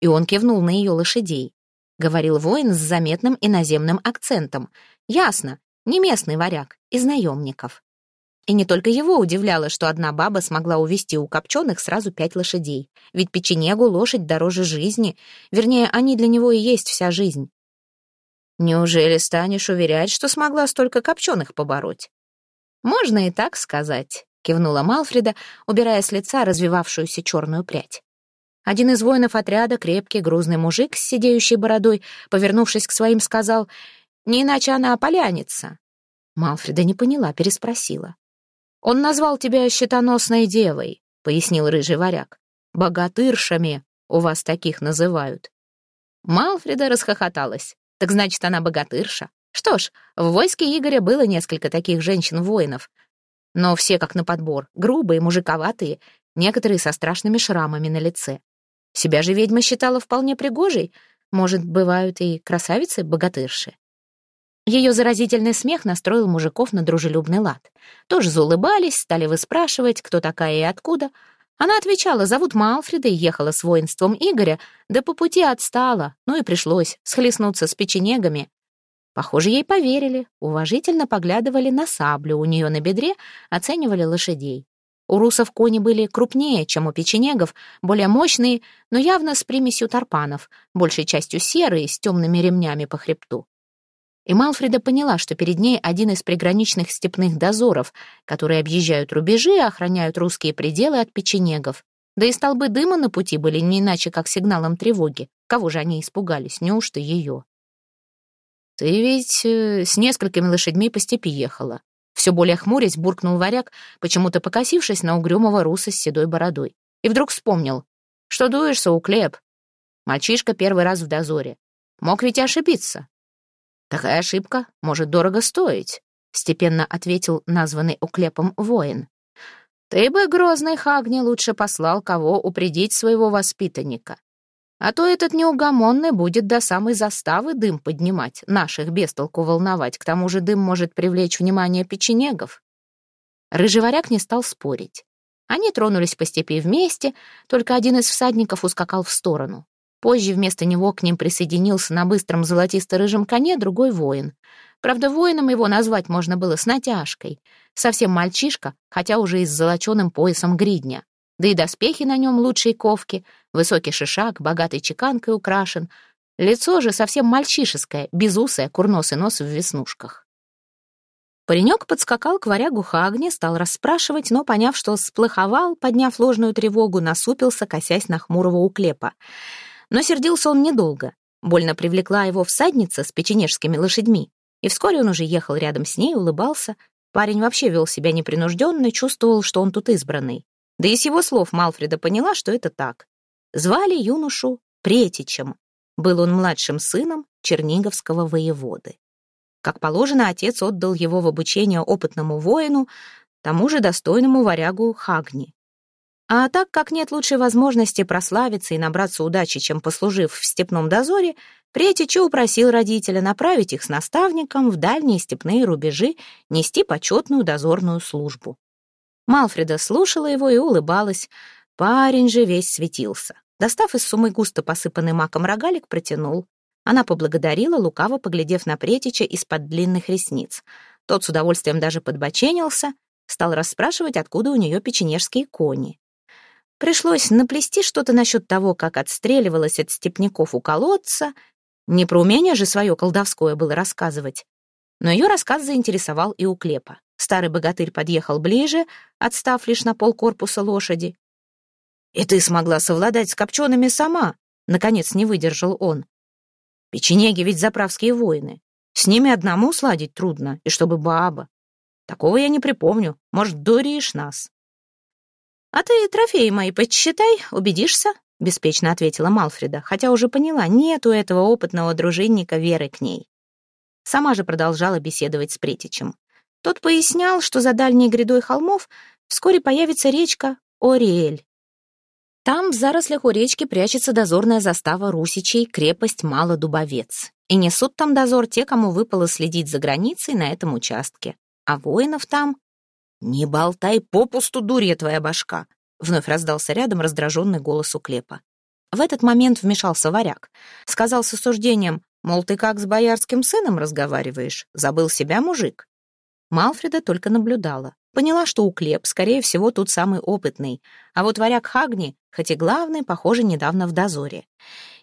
И он кивнул на ее лошадей. Говорил воин с заметным иноземным акцентом. «Ясно, не местный варяг, из наемников. И не только его удивляло, что одна баба смогла увести у копченых сразу пять лошадей. Ведь печенегу лошадь дороже жизни. Вернее, они для него и есть вся жизнь. Неужели станешь уверять, что смогла столько копченых побороть? Можно и так сказать, кивнула Малфреда, убирая с лица развивавшуюся черную прядь. Один из воинов отряда, крепкий, грузный мужик с сидеющей бородой, повернувшись к своим, сказал, «Не иначе она поляница». Малфреда не поняла, переспросила. «Он назвал тебя щитоносной девой», — пояснил рыжий варяг. «Богатыршами у вас таких называют». Малфреда расхохоталась. «Так значит, она богатырша? Что ж, в войске Игоря было несколько таких женщин-воинов. Но все как на подбор, грубые, мужиковатые, некоторые со страшными шрамами на лице. Себя же ведьма считала вполне пригожей. Может, бывают и красавицы-богатырши. Ее заразительный смех настроил мужиков на дружелюбный лад. Тоже заулыбались, стали выспрашивать, кто такая и откуда. Она отвечала, зовут Малфреда, и ехала с воинством Игоря, да по пути отстала, ну и пришлось схлестнуться с печенегами. Похоже, ей поверили, уважительно поглядывали на саблю у нее на бедре, оценивали лошадей. У русов кони были крупнее, чем у печенегов, более мощные, но явно с примесью тарпанов, большей частью серые, с темными ремнями по хребту. И Малфреда поняла, что перед ней один из приграничных степных дозоров, которые объезжают рубежи и охраняют русские пределы от печенегов. Да и столбы дыма на пути были не иначе, как сигналом тревоги. Кого же они испугались, неужто ее? «Ты ведь э, с несколькими лошадьми по степи ехала». Все более хмурясь, буркнул варяг, почему-то покосившись на угрюмого руса с седой бородой. И вдруг вспомнил. «Что дуешься, уклеп?» Мальчишка первый раз в дозоре. Мог ведь ошибиться. «Такая ошибка может дорого стоить», — степенно ответил названный уклепом воин. «Ты бы, грозный Хагни, лучше послал кого упредить своего воспитанника. А то этот неугомонный будет до самой заставы дым поднимать, наших бестолку волновать, к тому же дым может привлечь внимание печенегов». Рыжий варяг не стал спорить. Они тронулись по степи вместе, только один из всадников ускакал в сторону. Позже вместо него к ним присоединился на быстром золотисто-рыжем коне другой воин. Правда, воином его назвать можно было с натяжкой. Совсем мальчишка, хотя уже и с золоченым поясом гридня. Да и доспехи на нем лучшей ковки, высокий шишак, богатой чеканкой украшен. Лицо же совсем мальчишеское, безусое, курносый нос в веснушках. Паренек подскакал к варягу Хагне, стал расспрашивать, но, поняв, что сплоховал, подняв ложную тревогу, насупился, косясь на хмурого уклепа. Но сердился он недолго. Больно привлекла его всадница с печенежскими лошадьми. И вскоре он уже ехал рядом с ней, улыбался. Парень вообще вел себя непринужденно, чувствовал, что он тут избранный. Да и с его слов Малфреда поняла, что это так. Звали юношу Претичем. Был он младшим сыном черниговского воеводы. Как положено, отец отдал его в обучение опытному воину, тому же достойному варягу Хагни. А так как нет лучшей возможности прославиться и набраться удачи, чем послужив в степном дозоре, Претичу упросил родителя направить их с наставником в дальние степные рубежи нести почетную дозорную службу. Малфреда слушала его и улыбалась. Парень же весь светился. Достав из сумы густо посыпанный маком рогалик, протянул. Она поблагодарила, лукаво поглядев на Претича из-под длинных ресниц. Тот с удовольствием даже подбоченился, стал расспрашивать, откуда у нее печенежские кони. Пришлось наплести что-то насчет того, как отстреливалась от степняков у колодца. Не про умение же свое колдовское было рассказывать. Но ее рассказ заинтересовал и у Клепа. Старый богатырь подъехал ближе, отстав лишь на пол корпуса лошади. «И ты смогла совладать с копчеными сама?» Наконец не выдержал он. «Печенеги ведь заправские воины. С ними одному сладить трудно, и чтобы баба. Такого я не припомню. Может, дуришь нас?» «А ты трофеи мои подсчитай, убедишься?» — беспечно ответила Малфреда, хотя уже поняла, нет у этого опытного дружинника веры к ней. Сама же продолжала беседовать с Претичем. Тот пояснял, что за дальней грядой холмов вскоре появится речка Ориэль. Там в зарослях у речки прячется дозорная застава русичей, крепость Малодубовец. И несут там дозор те, кому выпало следить за границей на этом участке. А воинов там... «Не болтай попусту, дурья твоя башка!» Вновь раздался рядом раздраженный голос у Клепа. В этот момент вмешался варяг. Сказал с осуждением, мол, ты как с боярским сыном разговариваешь? Забыл себя, мужик? Малфреда только наблюдала. Поняла, что у Клеп, скорее всего, тут самый опытный. А вот варяг Хагни, хоть и главный, похоже, недавно в дозоре.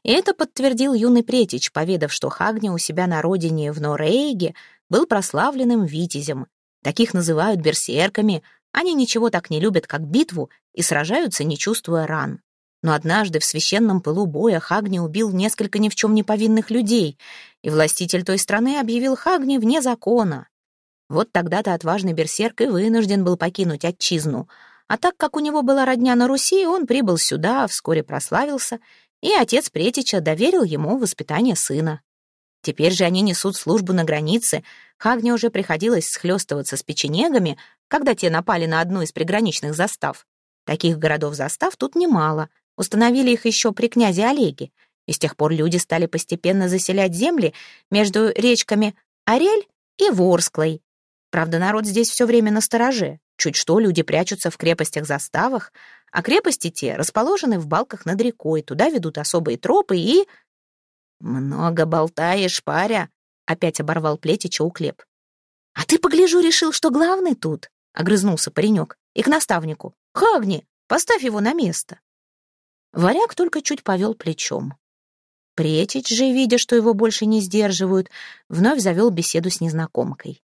И это подтвердил юный Претич, поведав, что Хагни у себя на родине в Норейге был прославленным витязем. Таких называют берсерками. Они ничего так не любят, как битву, и сражаются, не чувствуя ран. Но однажды в священном пылу боя Хагни убил несколько ни в чем не повинных людей, и властитель той страны объявил Хагни вне закона. Вот тогда-то отважный берсерк и вынужден был покинуть отчизну. А так как у него была родня на Руси, он прибыл сюда, вскоре прославился, и отец Претича доверил ему воспитание сына. Теперь же они несут службу на границе. Хагне уже приходилось схлестываться с печенегами, когда те напали на одну из приграничных застав. Таких городов-застав тут немало. Установили их еще при князе Олеге. И с тех пор люди стали постепенно заселять земли между речками Орель и Ворсклой. Правда, народ здесь все время на стороже. Чуть что, люди прячутся в крепостях-заставах, а крепости те расположены в балках над рекой, туда ведут особые тропы и... «Много болтаешь, паря», — опять оборвал плетича уклеп. «А ты, погляжу, решил, что главный тут», — огрызнулся паренек. «И к наставнику. Хагни, поставь его на место». Варяг только чуть повел плечом. Претич же, видя, что его больше не сдерживают, вновь завел беседу с незнакомкой.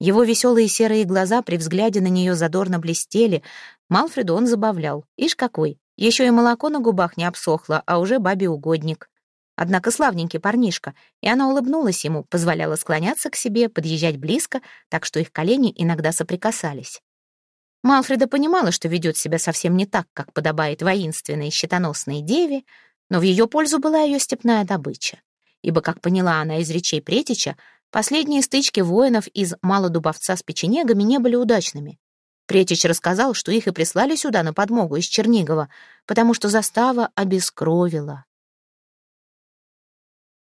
Его веселые серые глаза при взгляде на нее задорно блестели. Малфреду он забавлял. Ишь какой, еще и молоко на губах не обсохло, а уже бабе угодник. Однако славненький парнишка, и она улыбнулась ему, позволяла склоняться к себе, подъезжать близко, так что их колени иногда соприкасались. Малфреда понимала, что ведет себя совсем не так, как подобает воинственной щитоносной деве, но в ее пользу была ее степная добыча. Ибо, как поняла она из речей Претича, последние стычки воинов из Малодубовца с печенегами не были удачными. Претич рассказал, что их и прислали сюда на подмогу из Чернигова, потому что застава обескровила.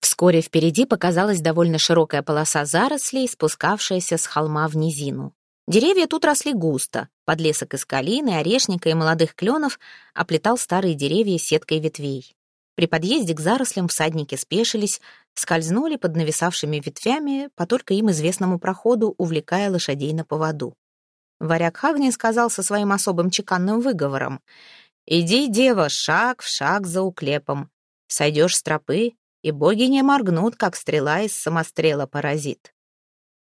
Вскоре впереди показалась довольно широкая полоса зарослей, спускавшаяся с холма в низину. Деревья тут росли густо. Подлесок из калины, орешника и молодых кленов оплетал старые деревья сеткой ветвей. При подъезде к зарослям всадники спешились, скользнули под нависавшими ветвями по только им известному проходу, увлекая лошадей на поводу. Варяг Хагни сказал со своим особым чеканным выговором. «Иди, дева, шаг в шаг за уклепом. Сойдешь с тропы, и боги не моргнут, как стрела из самострела паразит.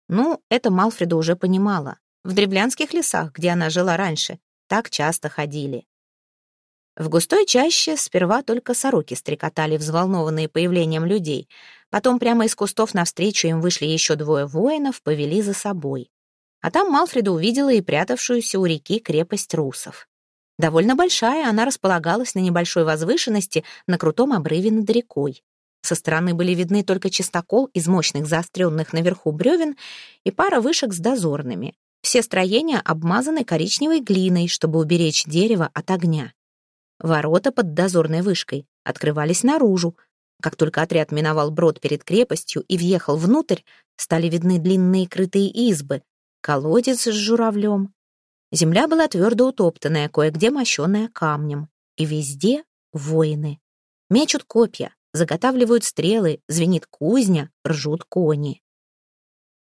Ну, это Малфреда уже понимала. В древлянских лесах, где она жила раньше, так часто ходили. В густой чаще сперва только сороки стрекотали, взволнованные появлением людей. Потом прямо из кустов навстречу им вышли еще двое воинов, повели за собой. А там Малфреда увидела и прятавшуюся у реки крепость русов. Довольно большая, она располагалась на небольшой возвышенности на крутом обрыве над рекой. Со стороны были видны только чистокол из мощных заостренных наверху бревен и пара вышек с дозорными. Все строения обмазаны коричневой глиной, чтобы уберечь дерево от огня. Ворота под дозорной вышкой открывались наружу. Как только отряд миновал брод перед крепостью и въехал внутрь, стали видны длинные крытые избы, колодец с журавлем. Земля была твердо утоптанная, кое-где мощенная камнем. И везде воины. Мечут копья, заготавливают стрелы, звенит кузня, ржут кони.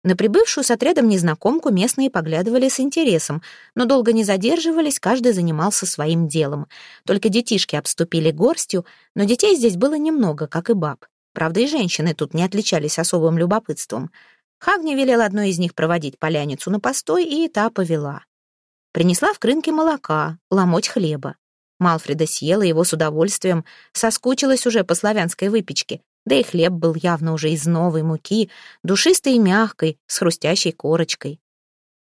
На прибывшую с отрядом незнакомку местные поглядывали с интересом, но долго не задерживались, каждый занимался своим делом. Только детишки обступили горстью, но детей здесь было немного, как и баб. Правда, и женщины тут не отличались особым любопытством. Хагни велел одной из них проводить поляницу на постой, и та повела. Принесла в крынке молока, ломоть хлеба. Малфреда съела его с удовольствием, соскучилась уже по славянской выпечке, да и хлеб был явно уже из новой муки, душистой и мягкой, с хрустящей корочкой.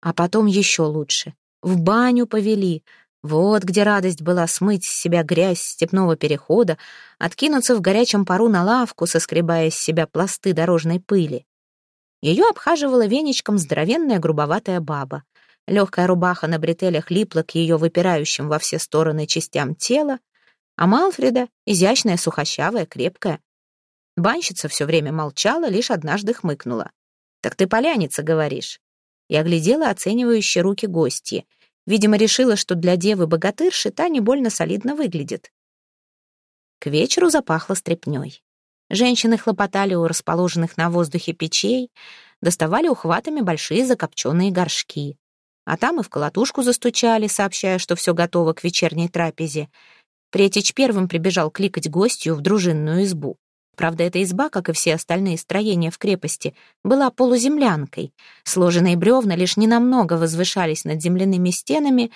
А потом еще лучше. В баню повели. Вот где радость была смыть с себя грязь степного перехода, откинуться в горячем пару на лавку, соскребая с себя пласты дорожной пыли. Ее обхаживала веничком здоровенная грубоватая баба. Легкая рубаха на бретелях липла к ее выпирающим во все стороны частям тела, а Малфреда — изящная, сухощавая, крепкая. Банщица все время молчала, лишь однажды хмыкнула. «Так ты поляница, говоришь?» Я глядела оценивающие руки гости. Видимо, решила, что для девы-богатырши та не больно солидно выглядит. К вечеру запахло стряпнёй. Женщины хлопотали у расположенных на воздухе печей, доставали ухватами большие закопченные горшки. А там и в колотушку застучали, сообщая, что все готово к вечерней трапезе. Претич первым прибежал кликать гостью в дружинную избу. Правда, эта изба, как и все остальные строения в крепости, была полуземлянкой. Сложенные бревна лишь ненамного возвышались над земляными стенами,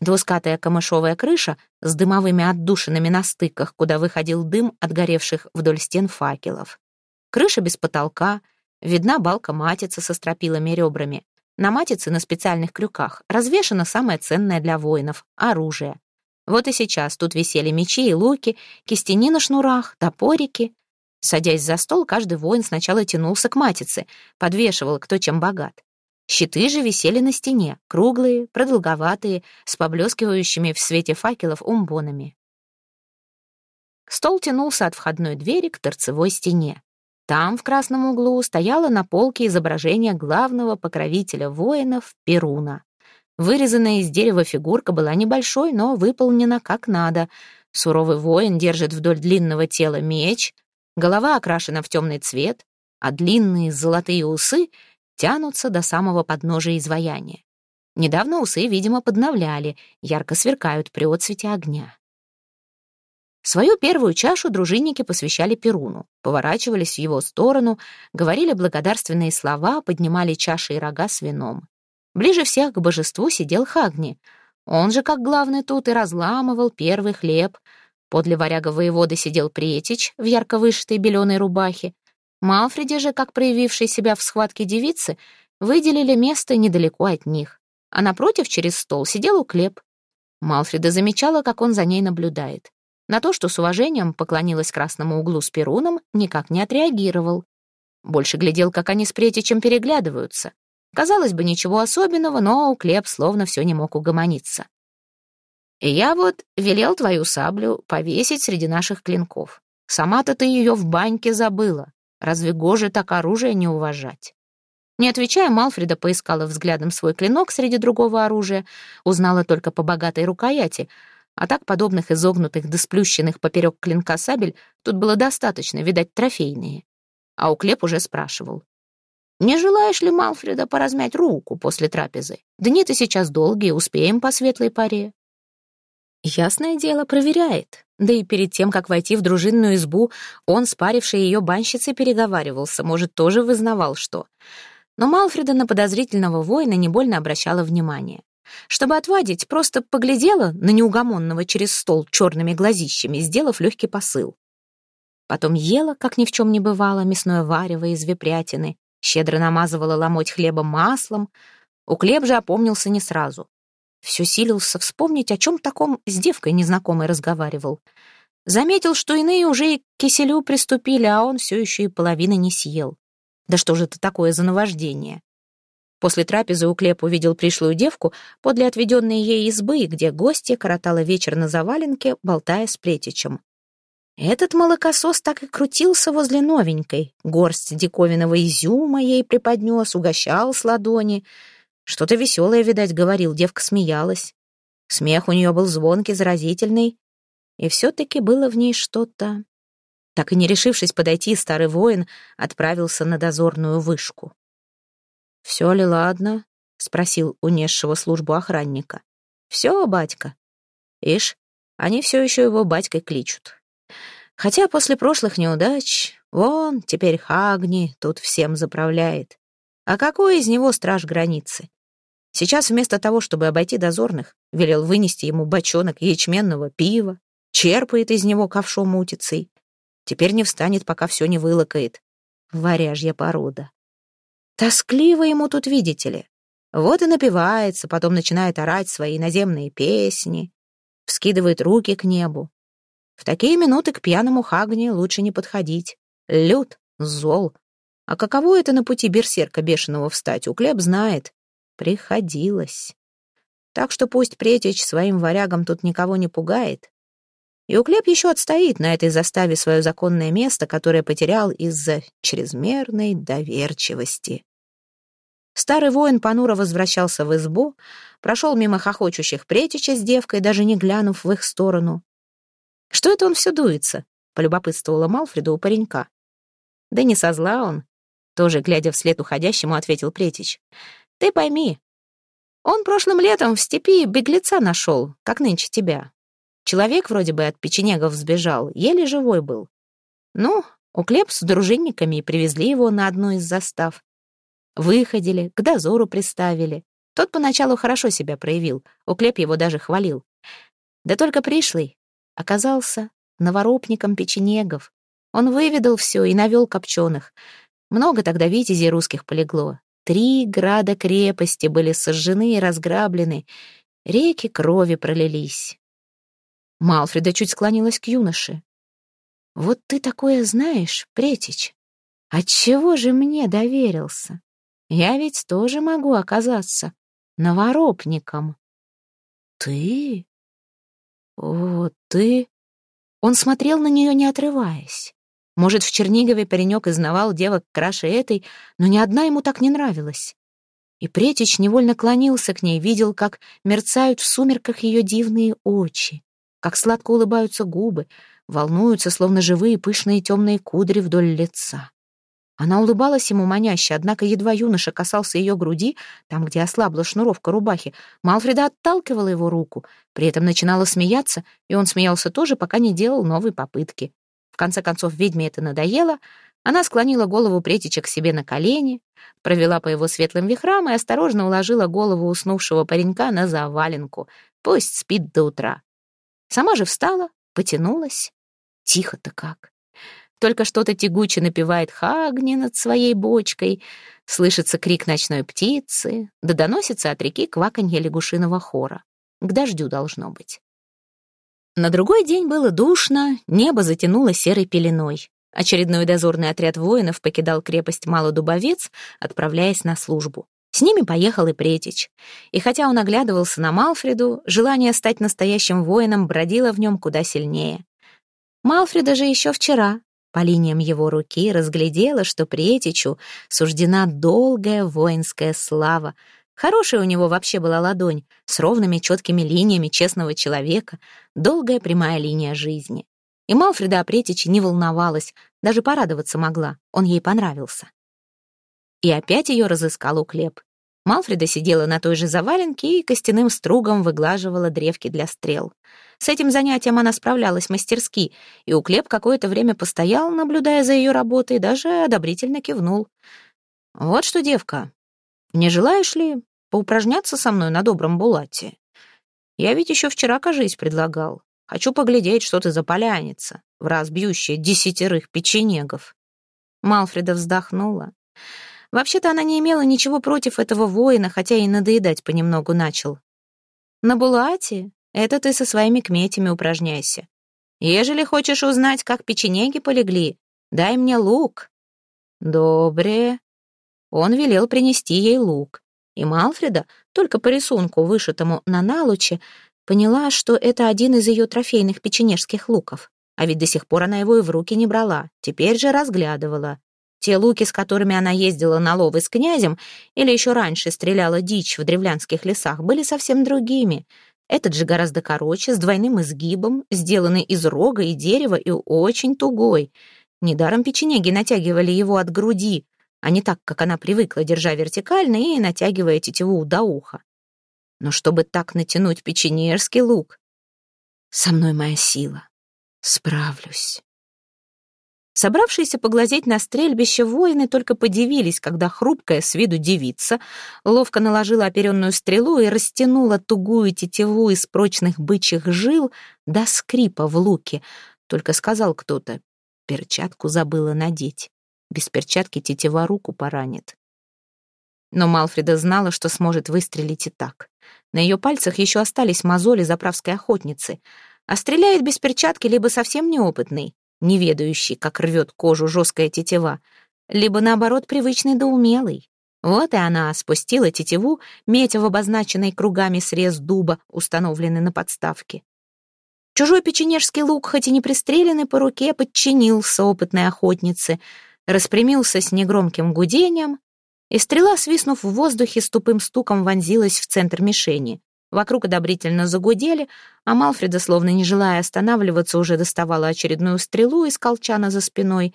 двускатая камышовая крыша с дымовыми отдушинами на стыках, куда выходил дым от горевших вдоль стен факелов. Крыша без потолка, видна балка матица со стропилами ребрами. На матице на специальных крюках развешано самое ценное для воинов — оружие. Вот и сейчас тут висели мечи и луки, кистени на шнурах, топорики. Садясь за стол, каждый воин сначала тянулся к матице, подвешивал, кто чем богат. Щиты же висели на стене, круглые, продолговатые, с поблескивающими в свете факелов умбонами. Стол тянулся от входной двери к торцевой стене. Там, в красном углу, стояло на полке изображение главного покровителя воинов Перуна. Вырезанная из дерева фигурка была небольшой, но выполнена как надо. Суровый воин держит вдоль длинного тела меч, голова окрашена в темный цвет, а длинные золотые усы тянутся до самого подножия изваяния. Недавно усы, видимо, подновляли, ярко сверкают при отсвете огня. Свою первую чашу дружинники посвящали Перуну, поворачивались в его сторону, говорили благодарственные слова, поднимали чаши и рога с вином. Ближе всех к божеству сидел Хагни. Он же, как главный тут, и разламывал первый хлеб. Подле варяга воеводы сидел Претич в ярко вышитой беленой рубахе. Малфреди же, как проявивший себя в схватке девицы, выделили место недалеко от них. А напротив, через стол, сидел Уклеп. Малфреда замечала, как он за ней наблюдает. На то, что с уважением поклонилась красному углу с Перуном, никак не отреагировал. Больше глядел, как они с Претичем переглядываются. Казалось бы, ничего особенного, но Клеп словно все не мог угомониться. «И я вот велел твою саблю повесить среди наших клинков. Сама-то ты ее в баньке забыла. Разве гоже так оружие не уважать?» Не отвечая, Малфреда поискала взглядом свой клинок среди другого оружия, узнала только по богатой рукояти — а так подобных изогнутых да сплющенных поперек клинка сабель тут было достаточно, видать, трофейные. А Уклеп уже спрашивал. «Не желаешь ли, Малфреда, поразмять руку после трапезы? Дни-то сейчас долгие, успеем по светлой паре». Ясное дело, проверяет. Да и перед тем, как войти в дружинную избу, он, спаривший ее банщицей, переговаривался, может, тоже вызнавал что. Но Малфреда на подозрительного воина не больно обращала внимание. Чтобы отвадить, просто поглядела на неугомонного через стол черными глазищами, сделав легкий посыл. Потом ела, как ни в чем не бывало, мясное варево из вепрятины, щедро намазывала ломоть хлеба маслом. У Клеб же опомнился не сразу. Все силился вспомнить, о чем таком с девкой незнакомой разговаривал. Заметил, что иные уже и к киселю приступили, а он все еще и половины не съел. Да что же это такое за наваждение? После трапезы Уклеп увидел пришлую девку подле отведенной ей избы, где гостья коротала вечер на заваленке, болтая с плетичем. Этот молокосос так и крутился возле новенькой. Горсть диковинного изюма ей преподнес, угощал с ладони. Что-то веселое, видать, говорил, девка смеялась. Смех у нее был звонкий, заразительный. И все-таки было в ней что-то... Так и не решившись подойти, старый воин отправился на дозорную вышку. «Все ли ладно?» — спросил унесшего службу охранника. «Все, батька». Ишь, они все еще его батькой кличут. Хотя после прошлых неудач, вон, теперь Хагни тут всем заправляет. А какой из него страж границы? Сейчас вместо того, чтобы обойти дозорных, велел вынести ему бочонок ячменного пива, черпает из него ковшом мутицей. Теперь не встанет, пока все не вылокает. Варяжья порода. Тоскливо ему тут, видите ли. Вот и напивается, потом начинает орать свои наземные песни, вскидывает руки к небу. В такие минуты к пьяному Хагне лучше не подходить. Лют, зол. А каково это на пути берсерка бешеного встать, Уклеп знает. Приходилось. Так что пусть Претич своим варягам тут никого не пугает. И Уклеп еще отстоит на этой заставе свое законное место, которое потерял из-за чрезмерной доверчивости. Старый воин понуро возвращался в избу, прошел мимо хохочущих Претича с девкой, даже не глянув в их сторону. «Что это он все дуется?» — полюбопытствовала Малфреда у паренька. «Да не со зла он», — тоже, глядя вслед уходящему, ответил Претич. «Ты пойми, он прошлым летом в степи беглеца нашел, как нынче тебя. Человек вроде бы от печенегов сбежал, еле живой был. Ну, уклеп с дружинниками и привезли его на одну из застав. Выходили, к дозору приставили. Тот поначалу хорошо себя проявил, уклеп его даже хвалил. Да только пришлый оказался новоропником печенегов. Он выведал все и навел копченых. Много тогда витязей русских полегло. Три града крепости были сожжены и разграблены. Реки крови пролились. Малфреда чуть склонилась к юноше. «Вот ты такое знаешь, Претич? Отчего же мне доверился? Я ведь тоже могу оказаться новоропником». «Ты? О, ты?» Он смотрел на нее, не отрываясь. Может, в Чернигове паренек изнавал девок краше этой, но ни одна ему так не нравилась. И Претич невольно клонился к ней, видел, как мерцают в сумерках ее дивные очи как сладко улыбаются губы, волнуются, словно живые пышные темные кудри вдоль лица. Она улыбалась ему маняще, однако едва юноша касался ее груди, там, где ослабла шнуровка рубахи, Малфреда отталкивала его руку, при этом начинала смеяться, и он смеялся тоже, пока не делал новой попытки. В конце концов, ведьме это надоело, она склонила голову Претича к себе на колени, провела по его светлым вихрам и осторожно уложила голову уснувшего паренька на заваленку. Пусть спит до утра. Сама же встала, потянулась. Тихо-то как. Только что-то тягуче напевает Хагни над своей бочкой, слышится крик ночной птицы, да доносится от реки кваканье лягушиного хора. К дождю должно быть. На другой день было душно, небо затянуло серой пеленой. Очередной дозорный отряд воинов покидал крепость Малодубовец, отправляясь на службу. С ними поехал и Претич. И хотя он оглядывался на Малфреду, желание стать настоящим воином бродило в нем куда сильнее. Малфреда же еще вчера, по линиям его руки, разглядела, что Претичу суждена долгая воинская слава. Хорошая у него вообще была ладонь, с ровными четкими линиями честного человека, долгая прямая линия жизни. И Малфреда о Претиче не волновалась, даже порадоваться могла, он ей понравился. И опять ее разыскал Уклеп. Малфреда сидела на той же заваленке и костяным стругом выглаживала древки для стрел. С этим занятием она справлялась мастерски, и Уклеп какое-то время постоял, наблюдая за ее работой, даже одобрительно кивнул. «Вот что, девка, не желаешь ли поупражняться со мной на добром булате? Я ведь еще вчера, кажись, предлагал. Хочу поглядеть, что ты за поляница, в раз десятерых печенегов». Малфреда вздохнула. Вообще-то она не имела ничего против этого воина, хотя и надоедать понемногу начал. На Булате это ты со своими кметями упражняйся. Ежели хочешь узнать, как печенеги полегли, дай мне лук. Добре. Он велел принести ей лук. И Малфреда, только по рисунку, вышитому на налуче, поняла, что это один из ее трофейных печенежских луков. А ведь до сих пор она его и в руки не брала, теперь же разглядывала. Те луки, с которыми она ездила на ловы с князем, или еще раньше стреляла дичь в древлянских лесах, были совсем другими. Этот же гораздо короче, с двойным изгибом, сделанный из рога и дерева и очень тугой. Недаром печенеги натягивали его от груди, а не так, как она привыкла, держа вертикально и натягивая тетиву до уха. Но чтобы так натянуть печенежский лук, со мной моя сила. Справлюсь. Собравшиеся поглазеть на стрельбище воины только подивились, когда хрупкая с виду девица ловко наложила оперенную стрелу и растянула тугую тетиву из прочных бычьих жил до скрипа в луке. Только сказал кто-то, перчатку забыла надеть. Без перчатки тетива руку поранит. Но Малфреда знала, что сможет выстрелить и так. На ее пальцах еще остались мозоли заправской охотницы, а стреляет без перчатки либо совсем неопытный, не ведающий, как рвет кожу жесткая тетива, либо, наоборот, привычный да умелый. Вот и она спустила тетиву, метя в обозначенный кругами срез дуба, установленный на подставке. Чужой печенежский лук, хоть и не пристреленный по руке, подчинился опытной охотнице, распрямился с негромким гудением, и стрела, свистнув в воздухе, с тупым стуком вонзилась в центр мишени. Вокруг одобрительно загудели, а Малфреда, словно не желая останавливаться, уже доставала очередную стрелу из колчана за спиной.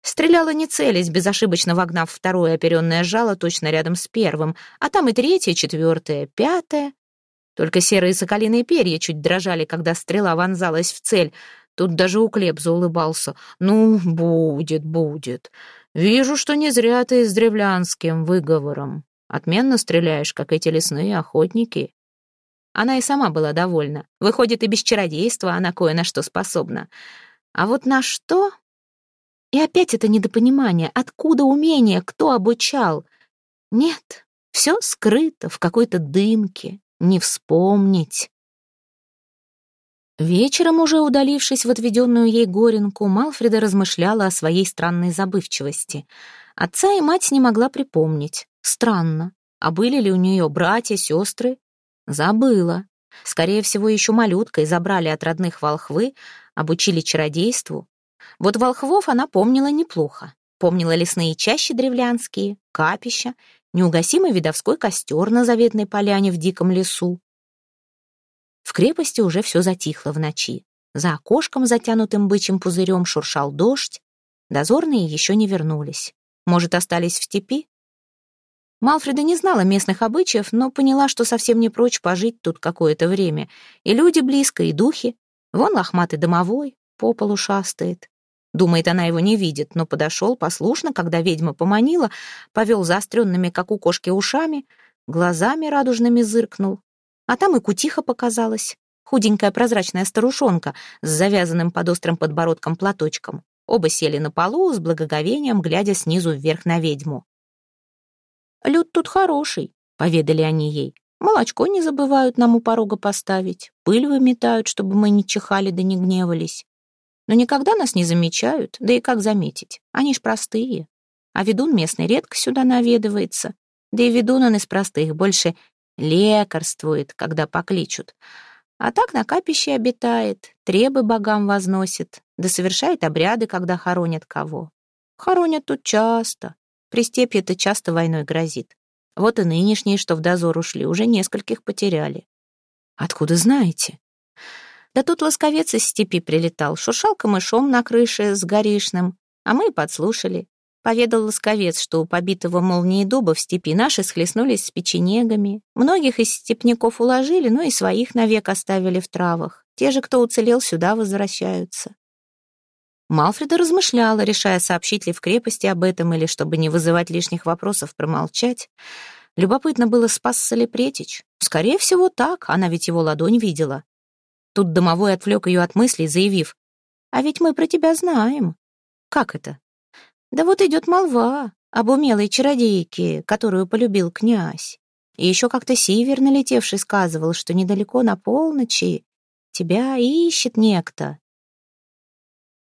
Стреляла не целясь, безошибочно вогнав второе оперенное жало точно рядом с первым, а там и третье, четвертое, пятое. Только серые соколиные перья чуть дрожали, когда стрела вонзалась в цель. Тут даже у Клеб заулыбался. «Ну, будет, будет. Вижу, что не зря ты с древлянским выговором. Отменно стреляешь, как эти лесные охотники». Она и сама была довольна. Выходит, и без чародейства она кое на что способна. А вот на что? И опять это недопонимание. Откуда умение? Кто обучал? Нет, все скрыто в какой-то дымке. Не вспомнить. Вечером, уже удалившись в отведенную ей горенку, Малфреда размышляла о своей странной забывчивости. Отца и мать не могла припомнить. Странно. А были ли у нее братья, сестры? Забыла. Скорее всего, еще малюткой забрали от родных волхвы, обучили чародейству. Вот волхвов она помнила неплохо. Помнила лесные чащи древлянские, капища, неугасимый видовской костер на заветной поляне в диком лесу. В крепости уже все затихло в ночи. За окошком, затянутым бычьим пузырем, шуршал дождь. Дозорные еще не вернулись. Может, остались в степи? Малфреда не знала местных обычаев, но поняла, что совсем не прочь пожить тут какое-то время. И люди близко, и духи. Вон лохматый домовой, по полу шастает. Думает, она его не видит, но подошел послушно, когда ведьма поманила, повел заостренными, как у кошки, ушами, глазами радужными зыркнул. А там и кутиха показалась. Худенькая прозрачная старушонка с завязанным под острым подбородком платочком. Оба сели на полу с благоговением, глядя снизу вверх на ведьму. Люд тут хороший», — поведали они ей. «Молочко не забывают нам у порога поставить, пыль выметают, чтобы мы не чихали да не гневались. Но никогда нас не замечают, да и как заметить, они ж простые. А ведун местный редко сюда наведывается, да и ведун он из простых больше лекарствует, когда покличут. А так на капище обитает, требы богам возносит, да совершает обряды, когда хоронят кого. Хоронят тут часто, Пристепье-то часто войной грозит. Вот и нынешние, что в дозор ушли, уже нескольких потеряли. Откуда знаете? Да тут лосковец из степи прилетал, шуршал камышом на крыше с горишным, а мы подслушали. Поведал лосковец, что у побитого молнией дуба в степи наши схлестнулись с печенегами. Многих из степняков уложили, но и своих навек оставили в травах. Те же, кто уцелел, сюда возвращаются. Малфреда размышляла, решая, сообщить ли в крепости об этом или, чтобы не вызывать лишних вопросов, промолчать. Любопытно было, спасся ли Претич. Скорее всего, так, она ведь его ладонь видела. Тут домовой отвлек ее от мыслей, заявив, «А ведь мы про тебя знаем». «Как это?» «Да вот идет молва об умелой чародейке, которую полюбил князь. И еще как-то Сивер, налетевший, сказывал, что недалеко на полночи тебя ищет некто,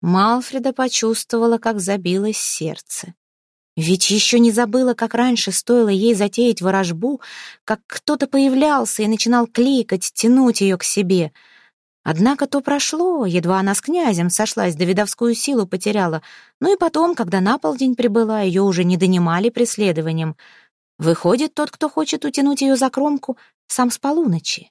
Малфреда почувствовала, как забилось сердце. Ведь еще не забыла, как раньше стоило ей затеять ворожбу, как кто-то появлялся и начинал кликать, тянуть ее к себе. Однако то прошло, едва она с князем сошлась, да видовскую силу потеряла. Ну и потом, когда на полдень прибыла, ее уже не донимали преследованием. Выходит, тот, кто хочет утянуть ее за кромку, сам с полуночи.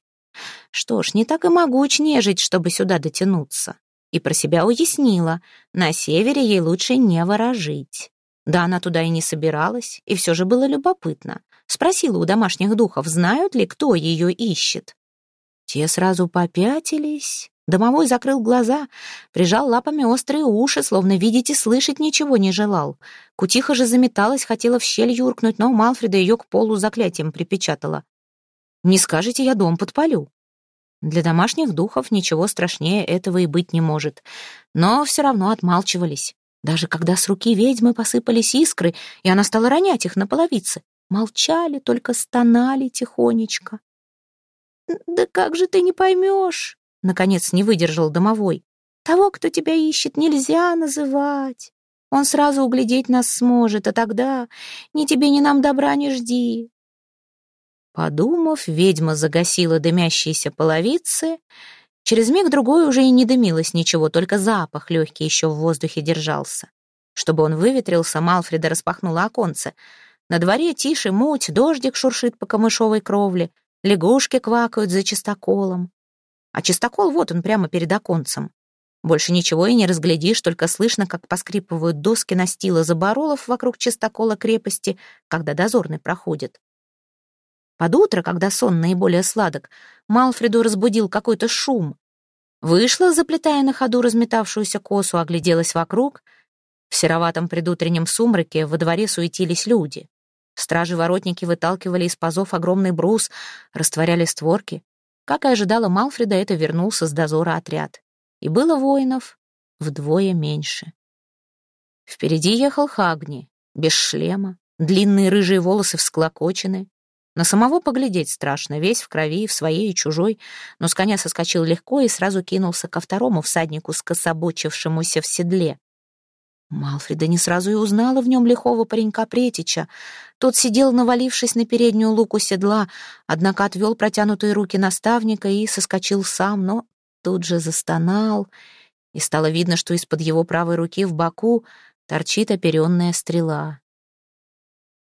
Что ж, не так и могуч нежить, чтобы сюда дотянуться. И про себя уяснила, на севере ей лучше не ворожить. Да, она туда и не собиралась, и все же было любопытно. Спросила у домашних духов, знают ли, кто ее ищет. Те сразу попятились. Домовой закрыл глаза, прижал лапами острые уши, словно видеть и слышать ничего не желал. Кутиха же заметалась, хотела в щель юркнуть, но Малфреда ее к полу заклятием припечатала. «Не скажете, я дом подпалю». Для домашних духов ничего страшнее этого и быть не может. Но все равно отмалчивались. Даже когда с руки ведьмы посыпались искры, и она стала ронять их на половице, молчали, только стонали тихонечко. «Да как же ты не поймешь?» — наконец не выдержал домовой. «Того, кто тебя ищет, нельзя называть. Он сразу углядеть нас сможет, а тогда ни тебе, ни нам добра не жди». Подумав, ведьма загасила дымящиеся половицы Через миг-другой уже и не дымилось ничего, только запах легкий еще в воздухе держался. Чтобы он выветрился, Малфреда распахнула оконце. На дворе тише муть, дождик шуршит по камышовой кровле, лягушки квакают за чистоколом. А чистокол вот он прямо перед оконцем. Больше ничего и не разглядишь, только слышно, как поскрипывают доски настила заборолов вокруг чистокола крепости, когда дозорный проходит. Под утро, когда сон наиболее сладок, Малфреду разбудил какой-то шум. Вышла, заплетая на ходу разметавшуюся косу, огляделась вокруг. В сероватом предутреннем сумраке во дворе суетились люди. Стражи-воротники выталкивали из пазов огромный брус, растворяли створки. Как и ожидала Малфреда, это вернулся с дозора отряд. И было воинов вдвое меньше. Впереди ехал Хагни, без шлема, длинные рыжие волосы всклокочены, на самого поглядеть страшно, весь в крови, в своей и чужой, но с коня соскочил легко и сразу кинулся ко второму всаднику, скособочившемуся в седле. Малфреда не сразу и узнала в нем лихого паренька Претича. Тот сидел, навалившись на переднюю луку седла, однако отвел протянутые руки наставника и соскочил сам, но тут же застонал, и стало видно, что из-под его правой руки в боку торчит оперенная стрела.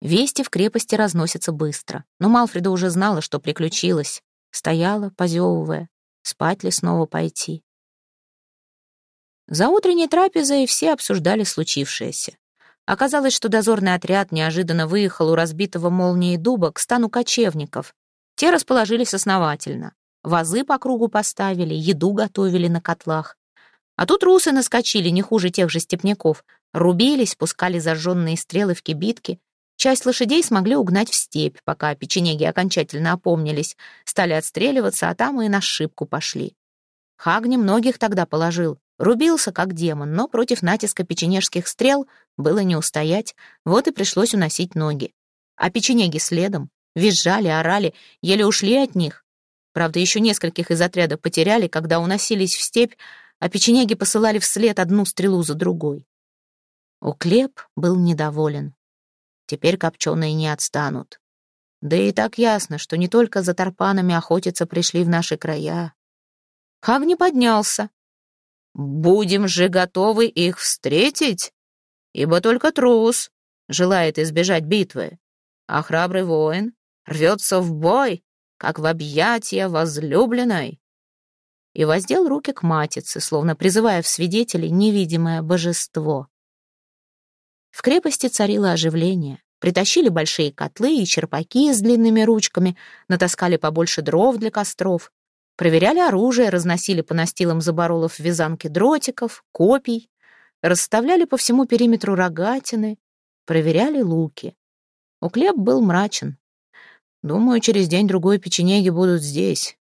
Вести в крепости разносятся быстро, но Малфреда уже знала, что приключилось. Стояла, позевывая, спать ли снова пойти. За утренней трапезой все обсуждали случившееся. Оказалось, что дозорный отряд неожиданно выехал у разбитого молнией дуба к стану кочевников. Те расположились основательно. Вазы по кругу поставили, еду готовили на котлах. А тут русы наскочили, не хуже тех же степняков. Рубились, пускали зажженные стрелы в кибитки, Часть лошадей смогли угнать в степь, пока печенеги окончательно опомнились, стали отстреливаться, а там и на шибку пошли. Хагни многих тогда положил, рубился как демон, но против натиска печенежских стрел было не устоять, вот и пришлось уносить ноги. А печенеги следом, визжали, орали, еле ушли от них. Правда, еще нескольких из отряда потеряли, когда уносились в степь, а печенеги посылали вслед одну стрелу за другой. Уклеп был недоволен. Теперь копченые не отстанут. Да и так ясно, что не только за тарпанами охотиться пришли в наши края. Хаг не поднялся. «Будем же готовы их встретить, ибо только трус желает избежать битвы, а храбрый воин рвется в бой, как в объятия возлюбленной» и воздел руки к матице, словно призывая в свидетели невидимое божество. В крепости царило оживление. Притащили большие котлы и черпаки с длинными ручками, натаскали побольше дров для костров, проверяли оружие, разносили по настилам заборолов вязанки дротиков, копий, расставляли по всему периметру рогатины, проверяли луки. Уклеп был мрачен. Думаю, через день-другой печенеги будут здесь.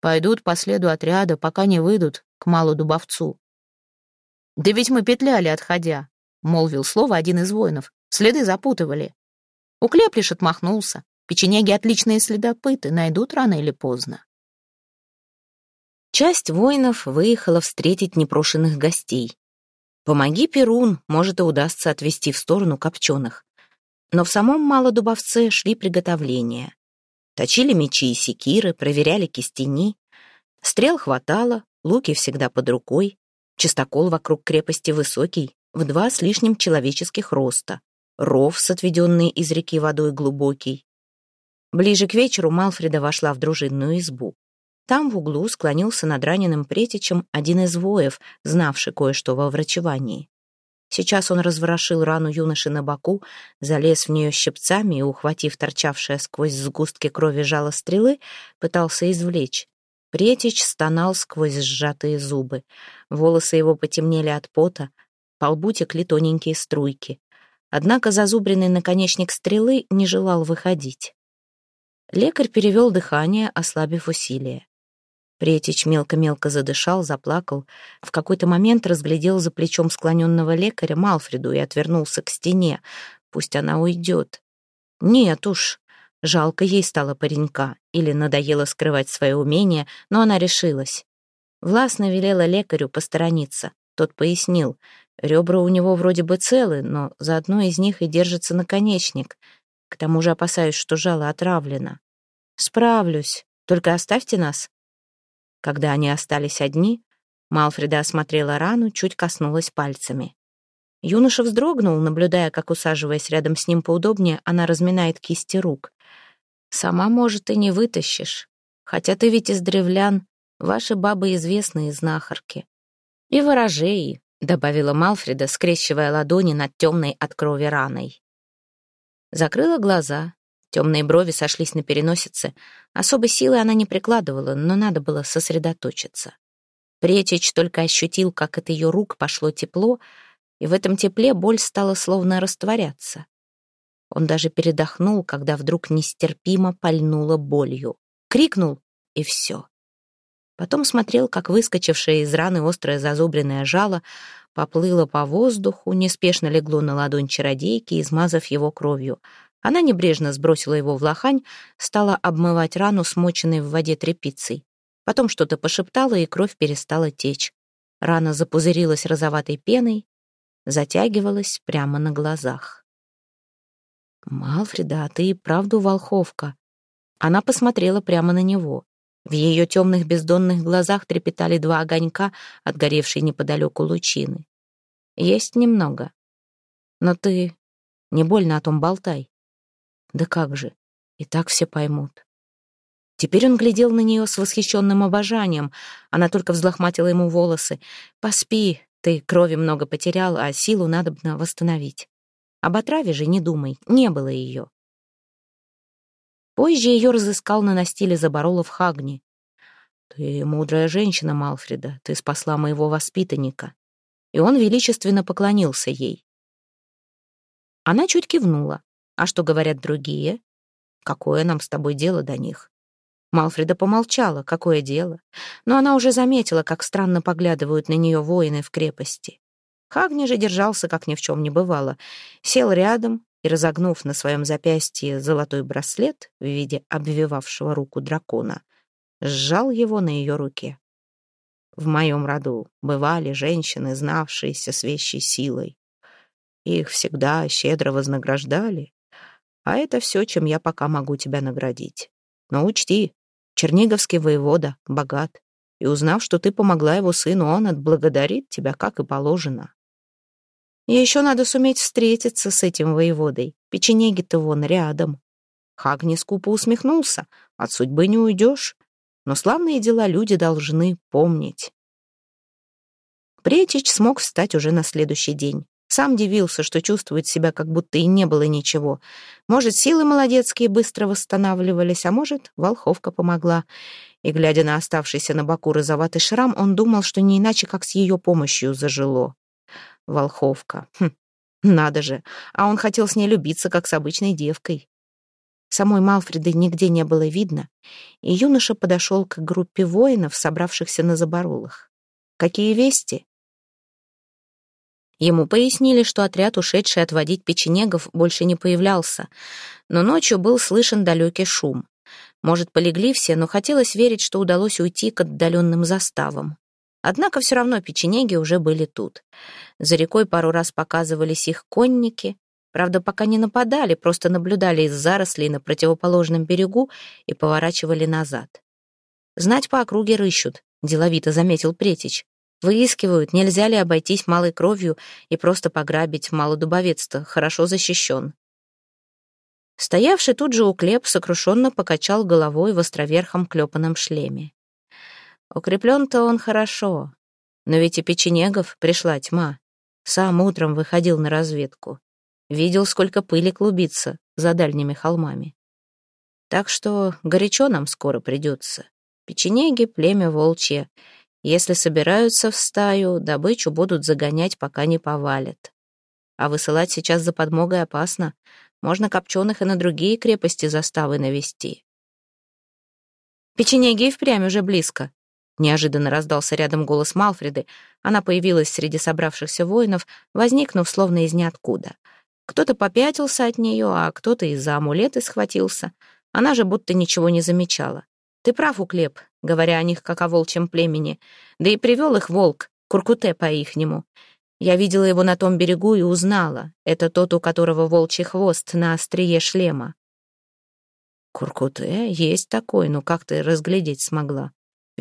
Пойдут по следу отряда, пока не выйдут к малу дубовцу. «Да ведь мы петляли, отходя», — молвил слово один из воинов. «Следы запутывали». Уклеп лишь отмахнулся. Печенеги — отличные следопыты, найдут рано или поздно. Часть воинов выехала встретить непрошенных гостей. Помоги, Перун, может, и удастся отвести в сторону копченых. Но в самом Малодубовце шли приготовления. Точили мечи и секиры, проверяли кистени. Стрел хватало, луки всегда под рукой. Чистокол вокруг крепости высокий, в два с лишним человеческих роста. Ров с отведенной из реки водой глубокий. Ближе к вечеру Малфреда вошла в дружинную избу. Там в углу склонился над раненым претичем один из воев, знавший кое-что во врачевании. Сейчас он разворошил рану юноши на боку, залез в нее щипцами и, ухватив торчавшее сквозь сгустки крови жало стрелы, пытался извлечь. Претич стонал сквозь сжатые зубы. Волосы его потемнели от пота, по лбу текли тоненькие струйки. Однако зазубренный наконечник стрелы не желал выходить. Лекарь перевел дыхание, ослабив усилие. Претич мелко-мелко задышал, заплакал. В какой-то момент разглядел за плечом склоненного лекаря Малфреду и отвернулся к стене. Пусть она уйдет. Нет уж, жалко ей стало паренька. Или надоело скрывать свое умение, но она решилась. Властно велела лекарю посторониться. Тот пояснил. Ребра у него вроде бы целы, но за одно из них и держится наконечник. К тому же опасаюсь, что жало отравлено. «Справлюсь. Только оставьте нас», когда они остались одни, Малфреда осмотрела рану, чуть коснулась пальцами. Юноша вздрогнул, наблюдая, как, усаживаясь рядом с ним поудобнее, она разминает кисти рук. «Сама, может, и не вытащишь. Хотя ты ведь из древлян, ваши бабы известные знахарки. И ворожеи», — добавила Малфреда, скрещивая ладони над темной от крови раной. Закрыла глаза, Темные брови сошлись на переносице. Особой силы она не прикладывала, но надо было сосредоточиться. Претич только ощутил, как от ее рук пошло тепло, и в этом тепле боль стала словно растворяться. Он даже передохнул, когда вдруг нестерпимо пальнуло болью. Крикнул, и все. Потом смотрел, как выскочившее из раны острое зазубренное жало поплыло по воздуху, неспешно легло на ладонь чародейки, измазав его кровью, она небрежно сбросила его в лохань, стала обмывать рану, смоченной в воде тряпицей. Потом что-то пошептала, и кровь перестала течь. Рана запузырилась розоватой пеной, затягивалась прямо на глазах. «Малфреда, а ты и правду волховка?» Она посмотрела прямо на него. В ее темных бездонных глазах трепетали два огонька, отгоревшие неподалеку лучины. «Есть немного. Но ты не больно о том болтай. Да как же, и так все поймут. Теперь он глядел на нее с восхищенным обожанием. Она только взлохматила ему волосы. «Поспи, ты крови много потерял, а силу надо бы восстановить. Об отраве же не думай, не было ее». Позже ее разыскал на настиле Заборола в Хагне. «Ты мудрая женщина, Малфреда, ты спасла моего воспитанника». И он величественно поклонился ей. Она чуть кивнула. А что говорят другие? Какое нам с тобой дело до них? Малфреда помолчала, какое дело. Но она уже заметила, как странно поглядывают на нее воины в крепости. Хагни же держался, как ни в чем не бывало. Сел рядом и, разогнув на своем запястье золотой браслет в виде обвивавшего руку дракона, сжал его на ее руке. В моем роду бывали женщины, знавшиеся с вещей силой. Их всегда щедро вознаграждали, а это все, чем я пока могу тебя наградить. Но учти, черниговский воевода богат, и узнав, что ты помогла его сыну, он отблагодарит тебя, как и положено. И еще надо суметь встретиться с этим воеводой. Печенеги-то вон рядом. Хагни скупо усмехнулся. От судьбы не уйдешь. Но славные дела люди должны помнить. Претич смог встать уже на следующий день. Сам дивился, что чувствует себя, как будто и не было ничего. Может, силы молодецкие быстро восстанавливались, а может, волховка помогла. И, глядя на оставшийся на боку розоватый шрам, он думал, что не иначе, как с ее помощью зажило. Волховка. Хм, надо же. А он хотел с ней любиться, как с обычной девкой. Самой Малфреды нигде не было видно, и юноша подошел к группе воинов, собравшихся на заборолах. «Какие вести?» Ему пояснили, что отряд, ушедший отводить печенегов, больше не появлялся, но ночью был слышен далекий шум. Может, полегли все, но хотелось верить, что удалось уйти к отдаленным заставам. Однако все равно печенеги уже были тут. За рекой пару раз показывались их конники. Правда, пока не нападали, просто наблюдали из зарослей на противоположном берегу и поворачивали назад. «Знать по округе рыщут», — деловито заметил Претич. «Выискивают, нельзя ли обойтись малой кровью и просто пограбить малодубовец-то, хорошо защищен». Стоявший тут же уклеп сокрушенно покачал головой в островерхом клепанном шлеме. Укреплен-то он хорошо, но ведь и печенегов пришла тьма. Сам утром выходил на разведку. Видел, сколько пыли клубится за дальними холмами. Так что горячо нам скоро придется. Печенеги — племя волчье. Если собираются в стаю, добычу будут загонять, пока не повалят. А высылать сейчас за подмогой опасно. Можно копченых и на другие крепости заставы навести. Печенеги и впрямь уже близко, Неожиданно раздался рядом голос Малфреды. Она появилась среди собравшихся воинов, возникнув словно из ниоткуда. Кто-то попятился от нее, а кто-то из-за амулета схватился. Она же будто ничего не замечала. «Ты прав, Уклеп», говоря о них как о волчьем племени. Да и привел их волк, Куркуте по-ихнему. Я видела его на том берегу и узнала. Это тот, у которого волчий хвост на острие шлема. Куркуте есть такой, но как ты разглядеть смогла?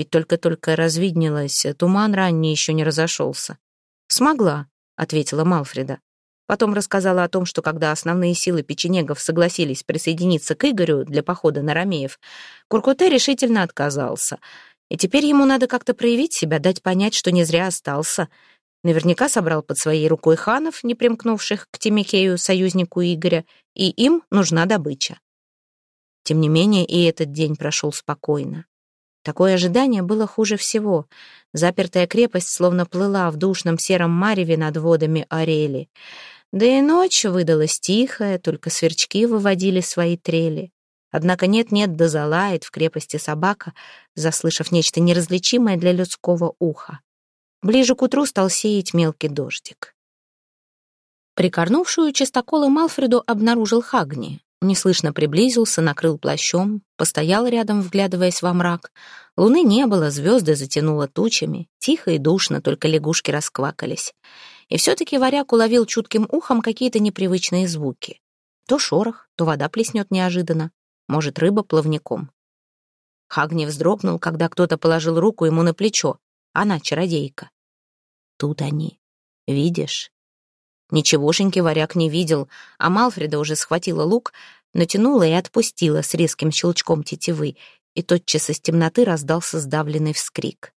Ведь только-только развиднелось, туман ранний еще не разошелся. «Смогла», — ответила Малфреда. Потом рассказала о том, что когда основные силы печенегов согласились присоединиться к Игорю для похода на Ромеев, Куркуте решительно отказался. И теперь ему надо как-то проявить себя, дать понять, что не зря остался. Наверняка собрал под своей рукой ханов, не примкнувших к Тимикею, союзнику Игоря, и им нужна добыча. Тем не менее, и этот день прошел спокойно. Такое ожидание было хуже всего. Запертая крепость словно плыла в душном сером мареве над водами Орели. Да и ночь выдалась тихая, только сверчки выводили свои трели. Однако нет-нет да залает в крепости собака, заслышав нечто неразличимое для людского уха. Ближе к утру стал сеять мелкий дождик. Прикорнувшую чистоколы Малфреду обнаружил Хагни. Неслышно приблизился, накрыл плащом, постоял рядом, вглядываясь во мрак. Луны не было, звезды затянуло тучами. Тихо и душно, только лягушки расквакались. И все-таки варяг уловил чутким ухом какие-то непривычные звуки. То шорох, то вода плеснет неожиданно. Может, рыба плавником. Хагни вздрогнул, когда кто-то положил руку ему на плечо. Она чародейка. Тут они. Видишь? Ничегошеньки варяг не видел, а Малфреда уже схватила лук, натянула и отпустила с резким щелчком тетивы, и тотчас из темноты раздался сдавленный вскрик.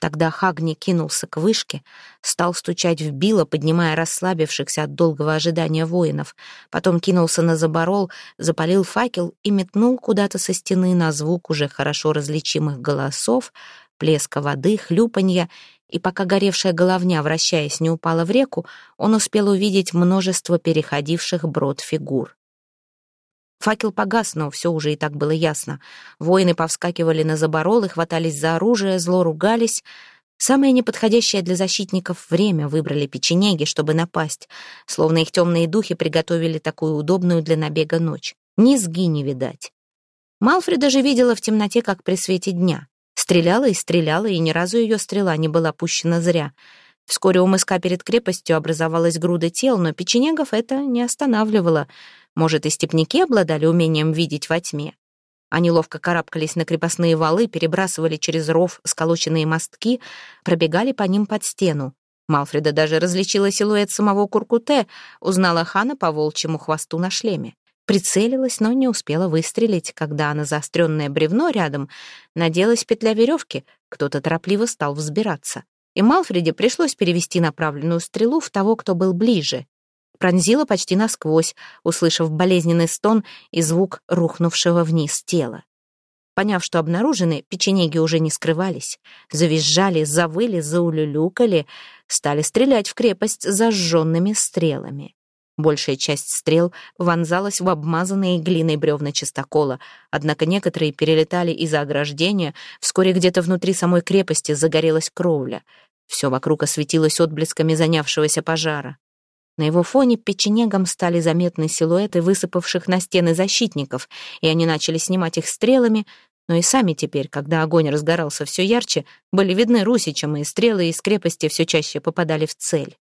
Тогда Хагни кинулся к вышке, стал стучать в било, поднимая расслабившихся от долгого ожидания воинов, потом кинулся на заборол, запалил факел и метнул куда-то со стены на звук уже хорошо различимых голосов, плеска воды, хлюпанья и пока горевшая головня, вращаясь, не упала в реку, он успел увидеть множество переходивших брод фигур. Факел погас, но все уже и так было ясно. Воины повскакивали на заборол и хватались за оружие, зло ругались. Самое неподходящее для защитников время выбрали печенеги, чтобы напасть, словно их темные духи приготовили такую удобную для набега ночь. Низги не видать. Малфреда же видела в темноте, как при свете дня. Стреляла и стреляла, и ни разу ее стрела не была пущена зря. Вскоре у мыска перед крепостью образовалась груда тел, но печенегов это не останавливало. Может, и степняки обладали умением видеть во тьме. Они ловко карабкались на крепостные валы, перебрасывали через ров сколоченные мостки, пробегали по ним под стену. Малфреда даже различила силуэт самого Куркуте, узнала хана по волчьему хвосту на шлеме. Прицелилась, но не успела выстрелить, когда на заостренное бревно рядом наделась петля веревки, кто-то торопливо стал взбираться. И Малфреде пришлось перевести направленную стрелу в того, кто был ближе. Пронзила почти насквозь, услышав болезненный стон и звук рухнувшего вниз тела. Поняв, что обнаружены, печенеги уже не скрывались. Завизжали, завыли, заулюлюкали, стали стрелять в крепость зажженными стрелами. Большая часть стрел вонзалась в обмазанные глиной бревна чистокола, однако некоторые перелетали из-за ограждения, вскоре где-то внутри самой крепости загорелась кровля. Все вокруг осветилось отблесками занявшегося пожара. На его фоне печенегам стали заметны силуэты высыпавших на стены защитников, и они начали снимать их стрелами, но и сами теперь, когда огонь разгорался все ярче, были видны русичам, и стрелы из крепости все чаще попадали в цель.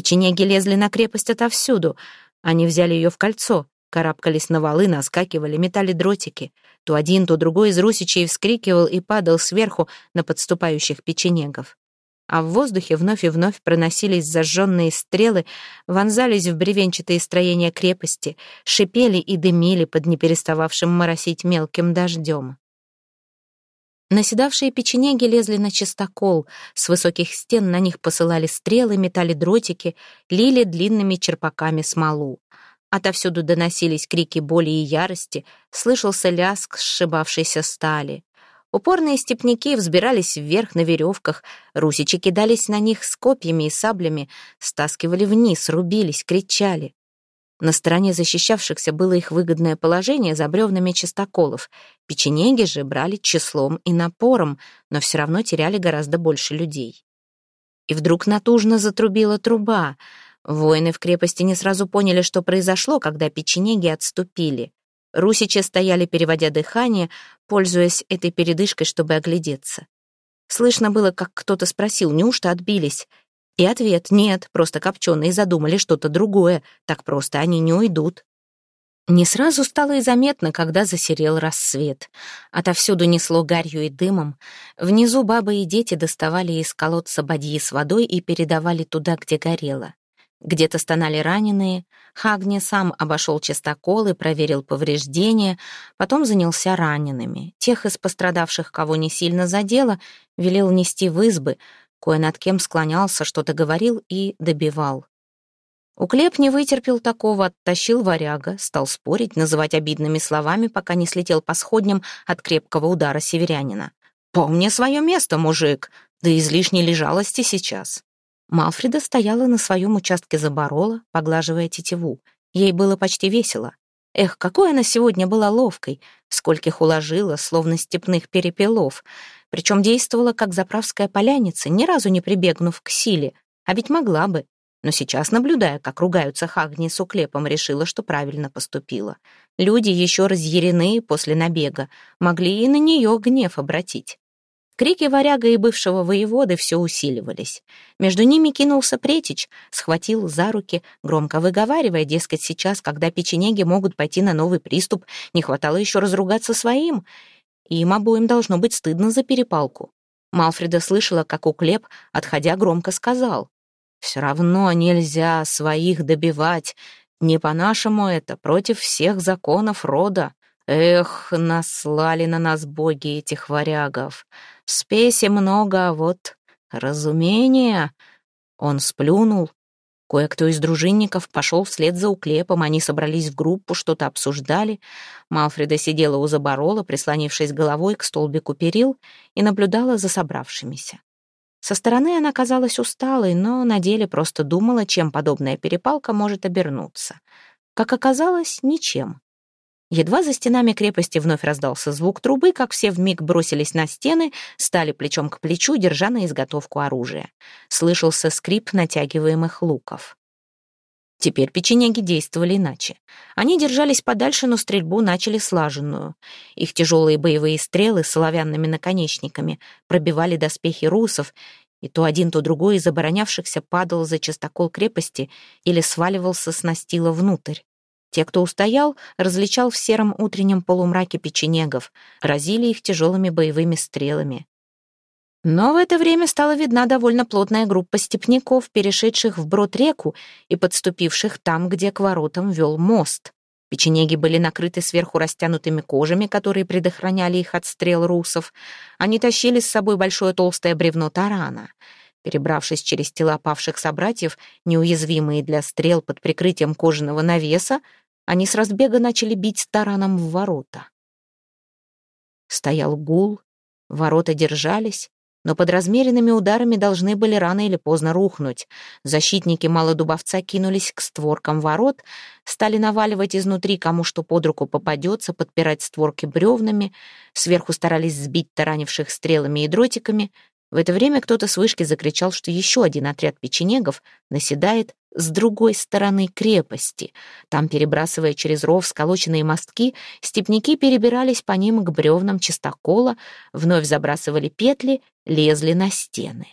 Печенеги лезли на крепость отовсюду. Они взяли ее в кольцо, карабкались на валы, наскакивали, метали дротики. То один, то другой из русичей вскрикивал и падал сверху на подступающих печенегов. А в воздухе вновь и вновь проносились зажженные стрелы, вонзались в бревенчатые строения крепости, шипели и дымили под неперестававшим моросить мелким дождем. Наседавшие печенеги лезли на чистокол, с высоких стен на них посылали стрелы, метали дротики, лили длинными черпаками смолу. Отовсюду доносились крики боли и ярости, слышался лязг сшибавшейся стали. Упорные степняки взбирались вверх на веревках, русичи кидались на них с копьями и саблями, стаскивали вниз, рубились, кричали. На стороне защищавшихся было их выгодное положение за бревнами чистоколов. Печенеги же брали числом и напором, но все равно теряли гораздо больше людей. И вдруг натужно затрубила труба. Воины в крепости не сразу поняли, что произошло, когда печенеги отступили. Русичи стояли, переводя дыхание, пользуясь этой передышкой, чтобы оглядеться. Слышно было, как кто-то спросил, неужто отбились? И ответ «нет», просто копченые задумали что-то другое, так просто они не уйдут. Не сразу стало и заметно, когда засерел рассвет. Отовсюду несло гарью и дымом. Внизу бабы и дети доставали из колодца бадьи с водой и передавали туда, где горело. Где-то стонали раненые. Хагни сам обошел частокол и проверил повреждения, потом занялся ранеными. Тех из пострадавших, кого не сильно задело, велел нести в избы, Кое над кем склонялся, что-то говорил и добивал. Уклеп не вытерпел такого, оттащил варяга, стал спорить, называть обидными словами, пока не слетел по сходням от крепкого удара северянина. «Помни свое место, мужик, да излишней лежалости сейчас». Малфреда стояла на своем участке заборола, поглаживая тетиву. Ей было почти весело. Эх, какой она сегодня была ловкой, скольких уложила, словно степных перепелов причем действовала как заправская поляница, ни разу не прибегнув к силе, а ведь могла бы. Но сейчас, наблюдая, как ругаются Хагни с уклепом, решила, что правильно поступила. Люди, еще разъярены после набега, могли и на нее гнев обратить. Крики варяга и бывшего воеводы все усиливались. Между ними кинулся Претич, схватил за руки, громко выговаривая, дескать, сейчас, когда печенеги могут пойти на новый приступ, не хватало еще разругаться своим и им обоим должно быть стыдно за перепалку. Малфреда слышала, как Уклеп, отходя, громко сказал. «Все равно нельзя своих добивать. Не по-нашему это, против всех законов рода. Эх, наслали на нас боги этих варягов. Спеси много, а вот разумение...» Он сплюнул, Кое-кто из дружинников пошел вслед за уклепом, они собрались в группу, что-то обсуждали. Малфреда сидела у заборола, прислонившись головой к столбику перил, и наблюдала за собравшимися. Со стороны она казалась усталой, но на деле просто думала, чем подобная перепалка может обернуться. Как оказалось, ничем. Едва за стенами крепости вновь раздался звук трубы, как все вмиг бросились на стены, стали плечом к плечу, держа на изготовку оружия. Слышался скрип натягиваемых луков. Теперь печенеги действовали иначе. Они держались подальше, но стрельбу начали слаженную. Их тяжелые боевые стрелы с соловянными наконечниками пробивали доспехи русов, и то один, то другой из оборонявшихся падал за частокол крепости или сваливался с настила внутрь. Те, кто устоял, различал в сером утреннем полумраке печенегов, разили их тяжелыми боевыми стрелами. Но в это время стала видна довольно плотная группа степняков, перешедших вброд реку и подступивших там, где к воротам вел мост. Печенеги были накрыты сверху растянутыми кожами, которые предохраняли их от стрел русов. Они тащили с собой большое толстое бревно тарана. Перебравшись через тела павших собратьев, неуязвимые для стрел под прикрытием кожаного навеса, они с разбега начали бить тараном в ворота. Стоял гул, ворота держались, но под размеренными ударами должны были рано или поздно рухнуть. Защитники малодубовца кинулись к створкам ворот, стали наваливать изнутри, кому что под руку попадется, подпирать створки бревнами, сверху старались сбить таранивших стрелами и дротиками, В это время кто-то с вышки закричал, что еще один отряд печенегов наседает с другой стороны крепости. Там, перебрасывая через ров сколоченные мостки, степняки перебирались по ним к бревнам чистокола, вновь забрасывали петли, лезли на стены.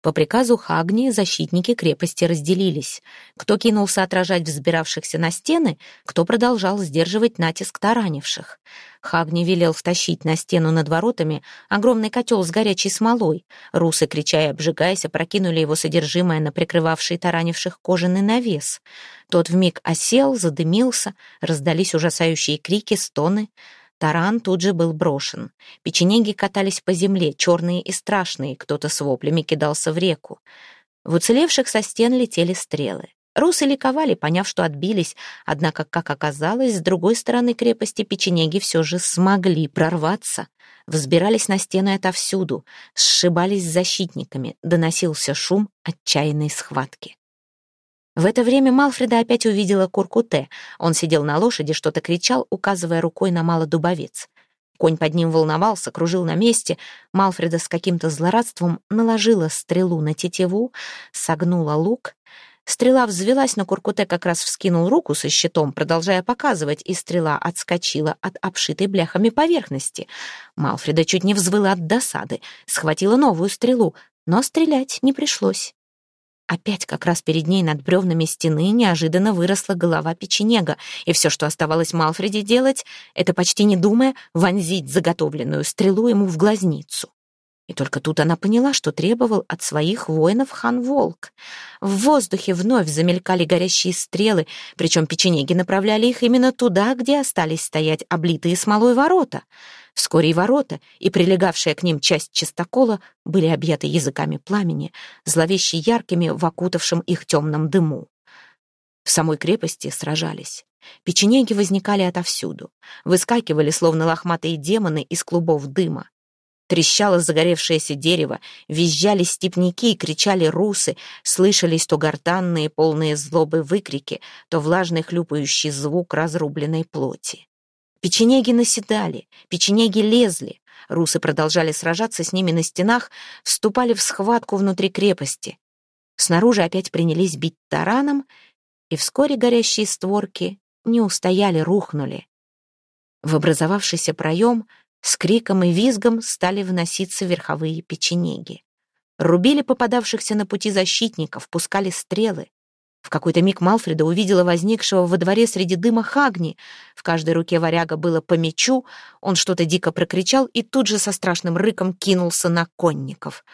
По приказу Хагни защитники крепости разделились. Кто кинулся отражать взбиравшихся на стены, кто продолжал сдерживать натиск таранивших. Хагни велел втащить на стену над воротами огромный котел с горячей смолой. Русы, крича и обжигаясь, опрокинули его содержимое на прикрывавший таранивших кожаный навес. Тот вмиг осел, задымился, раздались ужасающие крики, стоны. Таран тут же был брошен. Печенеги катались по земле, черные и страшные, кто-то с воплями кидался в реку. В уцелевших со стен летели стрелы. Русы ликовали, поняв, что отбились, однако, как оказалось, с другой стороны крепости печенеги все же смогли прорваться. Взбирались на стены отовсюду, сшибались с защитниками, доносился шум отчаянной схватки. В это время Малфреда опять увидела Куркуте. Он сидел на лошади, что-то кричал, указывая рукой на малодубовец. Конь под ним волновался, кружил на месте. Малфреда с каким-то злорадством наложила стрелу на тетиву, согнула лук. Стрела взвелась, но Куркуте как раз вскинул руку со щитом, продолжая показывать, и стрела отскочила от обшитой бляхами поверхности. Малфреда чуть не взвыла от досады, схватила новую стрелу, но стрелять не пришлось. Опять как раз перед ней над бревнами стены неожиданно выросла голова печенега, и все, что оставалось Малфреди делать, это почти не думая вонзить заготовленную стрелу ему в глазницу. И только тут она поняла, что требовал от своих воинов хан Волк. В воздухе вновь замелькали горящие стрелы, причем печенеги направляли их именно туда, где остались стоять облитые смолой ворота. Вскоре и ворота, и прилегавшая к ним часть чистокола были объяты языками пламени, зловеще яркими в окутавшем их темном дыму. В самой крепости сражались. Печенеги возникали отовсюду, выскакивали, словно лохматые демоны, из клубов дыма. Трещало загоревшееся дерево, визжали степняки и кричали русы, слышались то гортанные, полные злобы выкрики, то влажный хлюпающий звук разрубленной плоти. Печенеги наседали, печенеги лезли, русы продолжали сражаться с ними на стенах, вступали в схватку внутри крепости. Снаружи опять принялись бить тараном, и вскоре горящие створки не устояли, рухнули. В образовавшийся проем с криком и визгом стали вноситься верховые печенеги. Рубили попадавшихся на пути защитников, пускали стрелы. В какой-то миг Малфреда увидела возникшего во дворе среди дыма Хагни. В каждой руке варяга было по мечу, он что-то дико прокричал и тут же со страшным рыком кинулся на конников.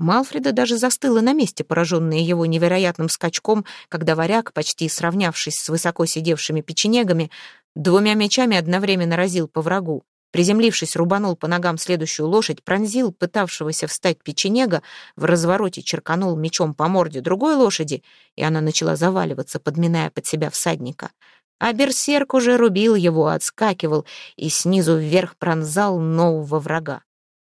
Малфреда даже застыла на месте, пораженная его невероятным скачком, когда варяг, почти сравнявшись с высоко сидевшими печенегами, двумя мечами одновременно разил по врагу. Приземлившись, рубанул по ногам следующую лошадь, пронзил пытавшегося встать печенега, в развороте черканул мечом по морде другой лошади, и она начала заваливаться, подминая под себя всадника. А берсерк уже рубил его, отскакивал и снизу вверх пронзал нового врага.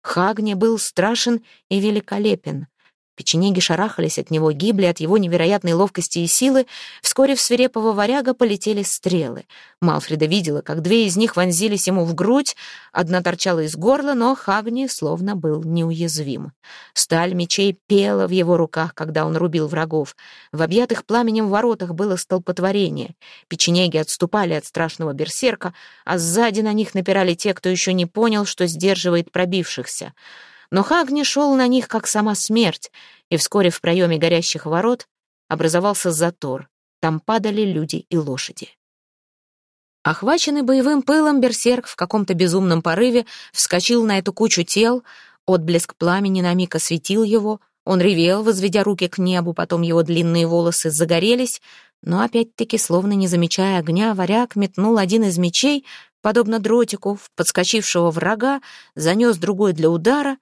Хагни был страшен и великолепен. Печенеги шарахались от него, гибли от его невероятной ловкости и силы. Вскоре в свирепого варяга полетели стрелы. Малфреда видела, как две из них вонзились ему в грудь, одна торчала из горла, но Хагни словно был неуязвим. Сталь мечей пела в его руках, когда он рубил врагов. В объятых пламенем воротах было столпотворение. Печенеги отступали от страшного берсерка, а сзади на них напирали те, кто еще не понял, что сдерживает пробившихся. Но Хагни шел на них, как сама смерть, и вскоре в проеме горящих ворот образовался затор. Там падали люди и лошади. Охваченный боевым пылом берсерк в каком-то безумном порыве вскочил на эту кучу тел, отблеск пламени на миг осветил его, он ревел, возведя руки к небу, потом его длинные волосы загорелись, но опять-таки, словно не замечая огня, варяг метнул один из мечей, подобно дротику, в подскочившего врага, занес другой для удара,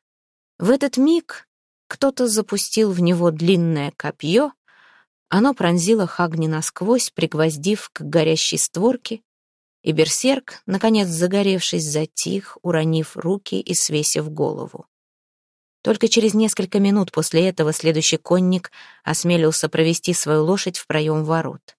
в этот миг кто-то запустил в него длинное копье, оно пронзило Хагни насквозь, пригвоздив к горящей створке, и берсерк, наконец загоревшись, затих, уронив руки и свесив голову. Только через несколько минут после этого следующий конник осмелился провести свою лошадь в проем ворот.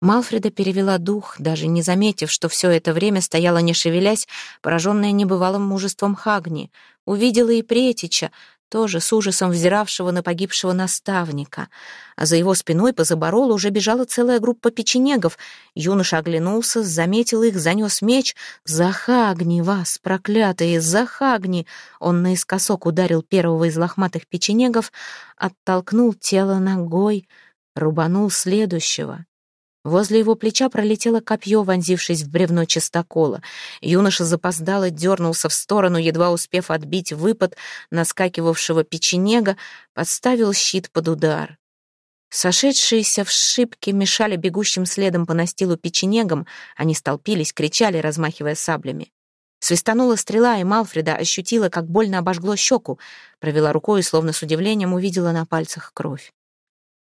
Малфреда перевела дух, даже не заметив, что все это время стояла не шевелясь, пораженная небывалым мужеством Хагни. Увидела и Претича, тоже с ужасом взиравшего на погибшего наставника. А за его спиной по заборолу уже бежала целая группа печенегов. Юноша оглянулся, заметил их, занес меч. «Захагни вас, проклятые, захагни!» Он наискосок ударил первого из лохматых печенегов, оттолкнул тело ногой, рубанул следующего. Возле его плеча пролетело копье, вонзившись в бревно чистокола. Юноша запоздало дернулся в сторону, едва успев отбить выпад наскакивавшего печенега, подставил щит под удар. Сошедшиеся в шибке мешали бегущим следом по настилу печенегам, они столпились, кричали, размахивая саблями. Свистанула стрела, и Малфреда ощутила, как больно обожгло щеку, провела рукой и, словно с удивлением, увидела на пальцах кровь.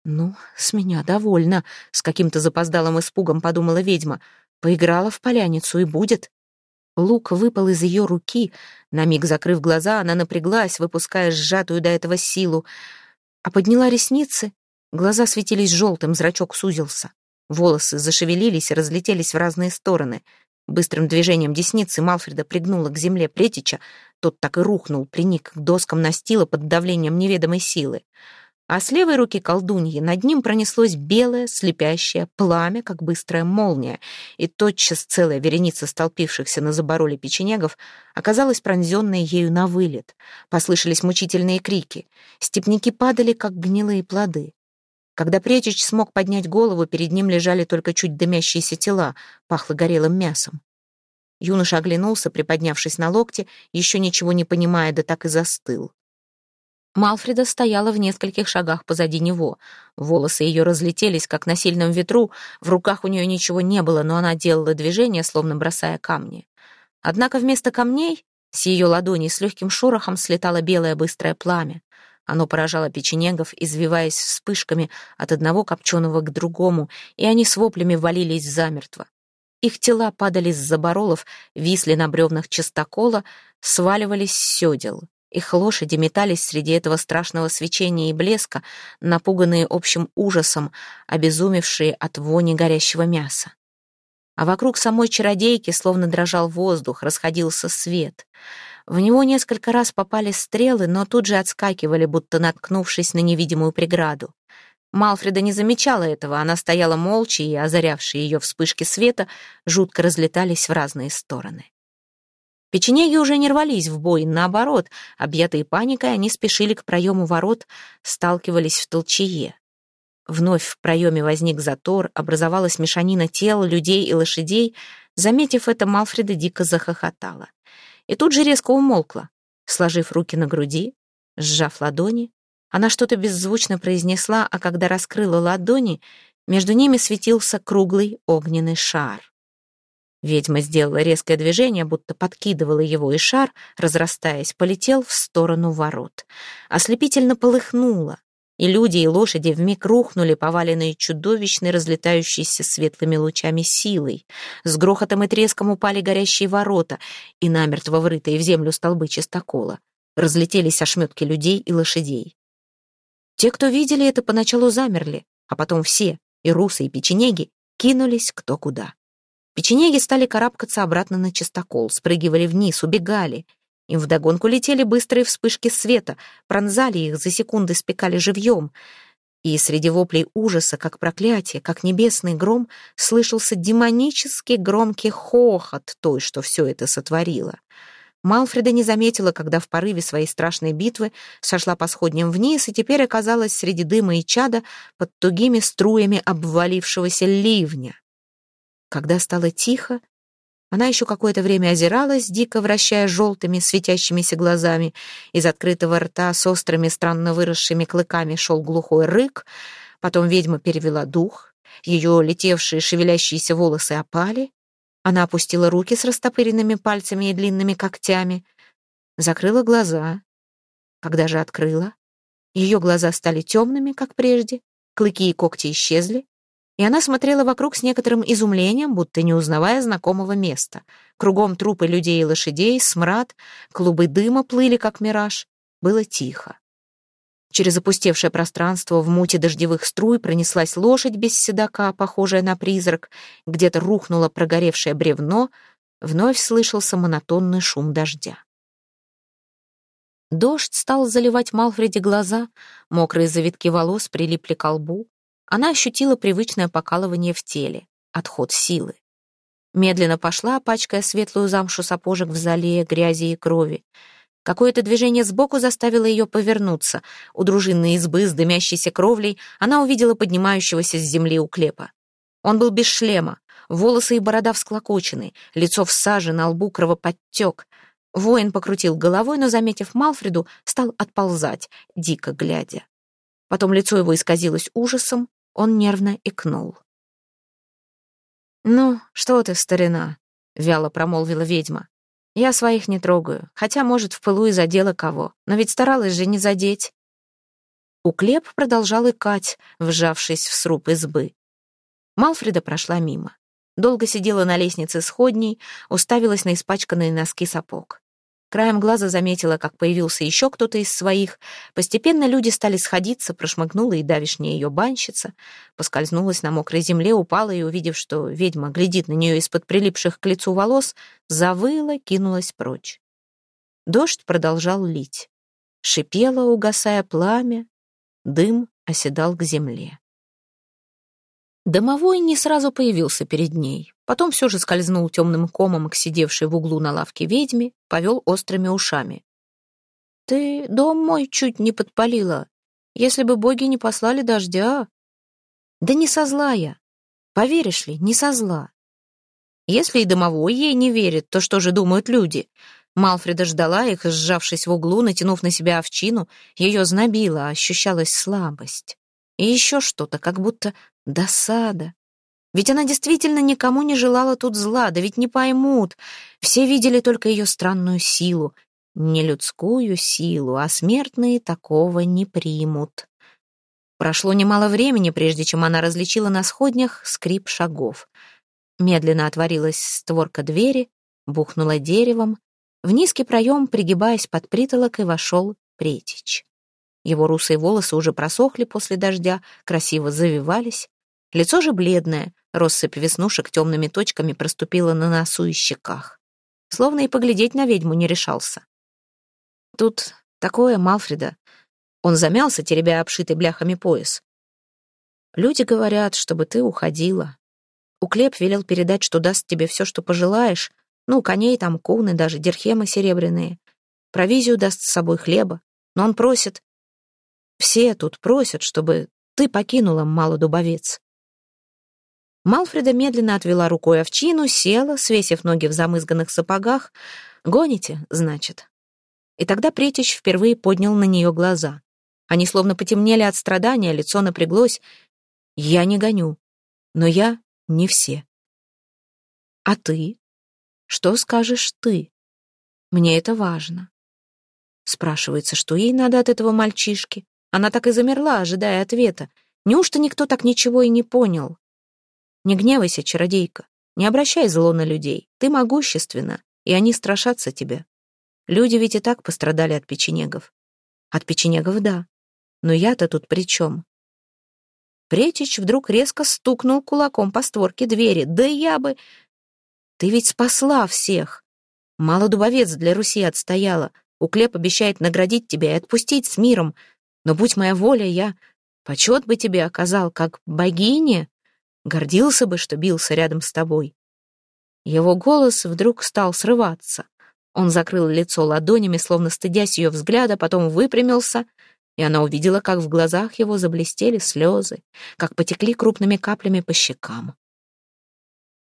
«Ну, с меня довольно», — с каким-то запоздалым испугом подумала ведьма. «Поиграла в поляницу и будет». Лук выпал из ее руки. На миг закрыв глаза, она напряглась, выпуская сжатую до этого силу. А подняла ресницы. Глаза светились желтым, зрачок сузился. Волосы зашевелились и разлетелись в разные стороны. Быстрым движением десницы Малфреда пригнула к земле Претича. Тот так и рухнул, приник к доскам настила под давлением неведомой силы а с левой руки колдуньи над ним пронеслось белое, слепящее пламя, как быстрая молния, и тотчас целая вереница столпившихся на забороле печенегов оказалась пронзенной ею на вылет. Послышались мучительные крики. Степники падали, как гнилые плоды. Когда Претич смог поднять голову, перед ним лежали только чуть дымящиеся тела, пахло горелым мясом. Юноша оглянулся, приподнявшись на локте, еще ничего не понимая, да так и застыл. Малфреда стояла в нескольких шагах позади него. Волосы ее разлетелись, как на сильном ветру, в руках у нее ничего не было, но она делала движение, словно бросая камни. Однако вместо камней с ее ладони с легким шорохом слетало белое быстрое пламя. Оно поражало печенегов, извиваясь вспышками от одного копченого к другому, и они с воплями валились замертво. Их тела падали с заборолов, висли на бревнах чистокола, сваливались с седел. Их лошади метались среди этого страшного свечения и блеска, напуганные общим ужасом, обезумевшие от вони горящего мяса. А вокруг самой чародейки словно дрожал воздух, расходился свет. В него несколько раз попали стрелы, но тут же отскакивали, будто наткнувшись на невидимую преграду. Малфреда не замечала этого, она стояла молча, и озарявшие ее вспышки света жутко разлетались в разные стороны. Печенеги уже не рвались в бой, наоборот, объятые паникой, они спешили к проему ворот, сталкивались в толчее. Вновь в проеме возник затор, образовалась мешанина тел, людей и лошадей. Заметив это, Малфреда дико захохотала. И тут же резко умолкла, сложив руки на груди, сжав ладони. Она что-то беззвучно произнесла, а когда раскрыла ладони, между ними светился круглый огненный шар. Ведьма сделала резкое движение, будто подкидывала его, и шар, разрастаясь, полетел в сторону ворот. Ослепительно полыхнуло, и люди, и лошади вмиг рухнули, поваленные чудовищной, разлетающейся светлыми лучами силой. С грохотом и треском упали горящие ворота и намертво врытые в землю столбы чистокола. Разлетелись ошметки людей и лошадей. Те, кто видели это, поначалу замерли, а потом все, и русы, и печенеги, кинулись кто куда. Печенеги стали карабкаться обратно на чистокол, спрыгивали вниз, убегали. Им вдогонку летели быстрые вспышки света, пронзали их, за секунды спекали живьем. И среди воплей ужаса, как проклятие, как небесный гром, слышался демонический громкий хохот той, что все это сотворило. Малфреда не заметила, когда в порыве своей страшной битвы сошла по сходням вниз и теперь оказалась среди дыма и чада под тугими струями обвалившегося ливня. Когда стало тихо, она еще какое-то время озиралась, дико вращая желтыми светящимися глазами. Из открытого рта с острыми странно выросшими клыками шел глухой рык. Потом ведьма перевела дух. Ее летевшие шевелящиеся волосы опали. Она опустила руки с растопыренными пальцами и длинными когтями. Закрыла глаза. Когда же открыла, ее глаза стали темными, как прежде, клыки и когти исчезли, и она смотрела вокруг с некоторым изумлением, будто не узнавая знакомого места. Кругом трупы людей и лошадей, смрад, клубы дыма плыли, как мираж. Было тихо. Через опустевшее пространство в муте дождевых струй пронеслась лошадь без седока, похожая на призрак. Где-то рухнуло прогоревшее бревно. Вновь слышался монотонный шум дождя. Дождь стал заливать Малфреди глаза, мокрые завитки волос прилипли к лбу. Она ощутила привычное покалывание в теле, отход силы. Медленно пошла, пачкая светлую замшу сапожек в зале грязи и крови. Какое-то движение сбоку заставило ее повернуться. У дружинной избы с дымящейся кровлей она увидела поднимающегося с земли уклепа. Он был без шлема, волосы и борода всклокочены, лицо в саже, на лбу кровоподтек. Воин покрутил головой, но, заметив Малфреду, стал отползать, дико глядя. Потом лицо его исказилось ужасом, он нервно икнул. «Ну, что ты, старина?» — вяло промолвила ведьма. Я своих не трогаю, хотя, может, в пылу и задела кого, но ведь старалась же не задеть. Уклеп продолжал икать, вжавшись в сруб избы. Малфреда прошла мимо. Долго сидела на лестнице сходней, уставилась на испачканные носки сапог. Краем глаза заметила, как появился еще кто-то из своих. Постепенно люди стали сходиться, прошмыгнула и давишняя ее банщица. Поскользнулась на мокрой земле, упала и, увидев, что ведьма глядит на нее из-под прилипших к лицу волос, завыла, кинулась прочь. Дождь продолжал лить. Шипело, угасая пламя, дым оседал к земле. Домовой не сразу появился перед ней. Потом все же скользнул темным комом к сидевшей в углу на лавке ведьме, повел острыми ушами. «Ты дом мой чуть не подпалила. Если бы боги не послали дождя...» «Да не со зла я. Поверишь ли, не со зла. Если и домовой ей не верит, то что же думают люди?» Малфреда ждала их, сжавшись в углу, натянув на себя овчину. Ее знобило, ощущалась слабость. И еще что-то, как будто досада. Ведь она действительно никому не желала тут зла, да ведь не поймут. Все видели только ее странную силу. Не людскую силу, а смертные такого не примут. Прошло немало времени, прежде чем она различила на сходнях скрип шагов. Медленно отворилась створка двери, бухнула деревом. В низкий проем, пригибаясь под притолокой, вошел Претич. Его русые волосы уже просохли после дождя, красиво завивались. Лицо же бледное, россыпь веснушек темными точками проступила на носу и щеках. Словно и поглядеть на ведьму не решался. Тут такое Малфреда. Он замялся, теребя обшитый бляхами пояс. Люди говорят, чтобы ты уходила. Уклеп велел передать, что даст тебе все, что пожелаешь. Ну, коней там, куны, даже дирхемы серебряные. Провизию даст с собой хлеба. Но он просит, все тут просят, чтобы ты покинула малодубовец. Малфреда медленно отвела рукой овчину, села, свесив ноги в замызганных сапогах. «Гоните, значит». И тогда Претич впервые поднял на нее глаза. Они словно потемнели от страдания, лицо напряглось. «Я не гоню, но я не все». «А ты? Что скажешь ты? Мне это важно». Спрашивается, что ей надо от этого мальчишки. Она так и замерла, ожидая ответа. Неужто никто так ничего и не понял? Не гневайся, чародейка. Не обращай зло на людей. Ты могущественна, и они страшатся тебя. Люди ведь и так пострадали от печенегов. От печенегов — да. Но я-то тут при чем? Претич вдруг резко стукнул кулаком по створке двери. Да я бы... Ты ведь спасла всех. Мало дубовец для Руси отстояла. Уклеп обещает наградить тебя и отпустить с миром. Но будь моя воля, я почет бы тебе оказал, как богине, гордился бы, что бился рядом с тобой. Его голос вдруг стал срываться. Он закрыл лицо ладонями, словно стыдясь ее взгляда, потом выпрямился, и она увидела, как в глазах его заблестели слезы, как потекли крупными каплями по щекам.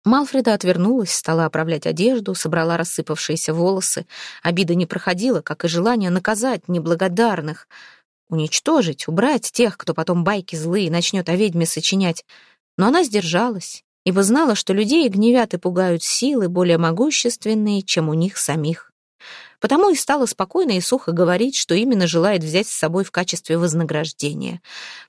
Малфреда отвернулась, стала оправлять одежду, собрала рассыпавшиеся волосы. Обида не проходила, как и желание наказать неблагодарных — уничтожить, убрать тех, кто потом байки злые начнет о ведьме сочинять. Но она сдержалась, ибо знала, что людей гневят и пугают силы более могущественные, чем у них самих. Потому и стала спокойно и сухо говорить, что именно желает взять с собой в качестве вознаграждения.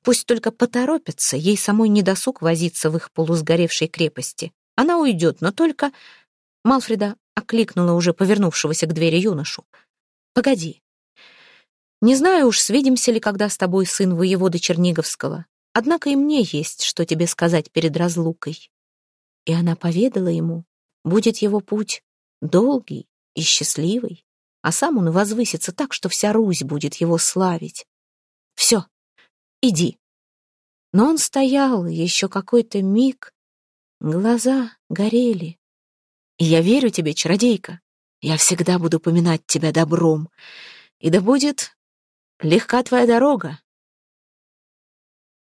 Пусть только поторопятся, ей самой не досуг возиться в их полусгоревшей крепости. Она уйдет, но только... Малфреда окликнула уже повернувшегося к двери юношу. «Погоди, Не знаю уж, свидимся ли когда с тобой сын воевода Черниговского, однако и мне есть, что тебе сказать перед разлукой». И она поведала ему, будет его путь долгий и счастливый, а сам он возвысится так, что вся Русь будет его славить. Все, иди. Но он стоял еще какой-то миг, глаза горели. я верю тебе, чародейка. Я всегда буду поминать тебя добром. И да будет легка твоя дорога,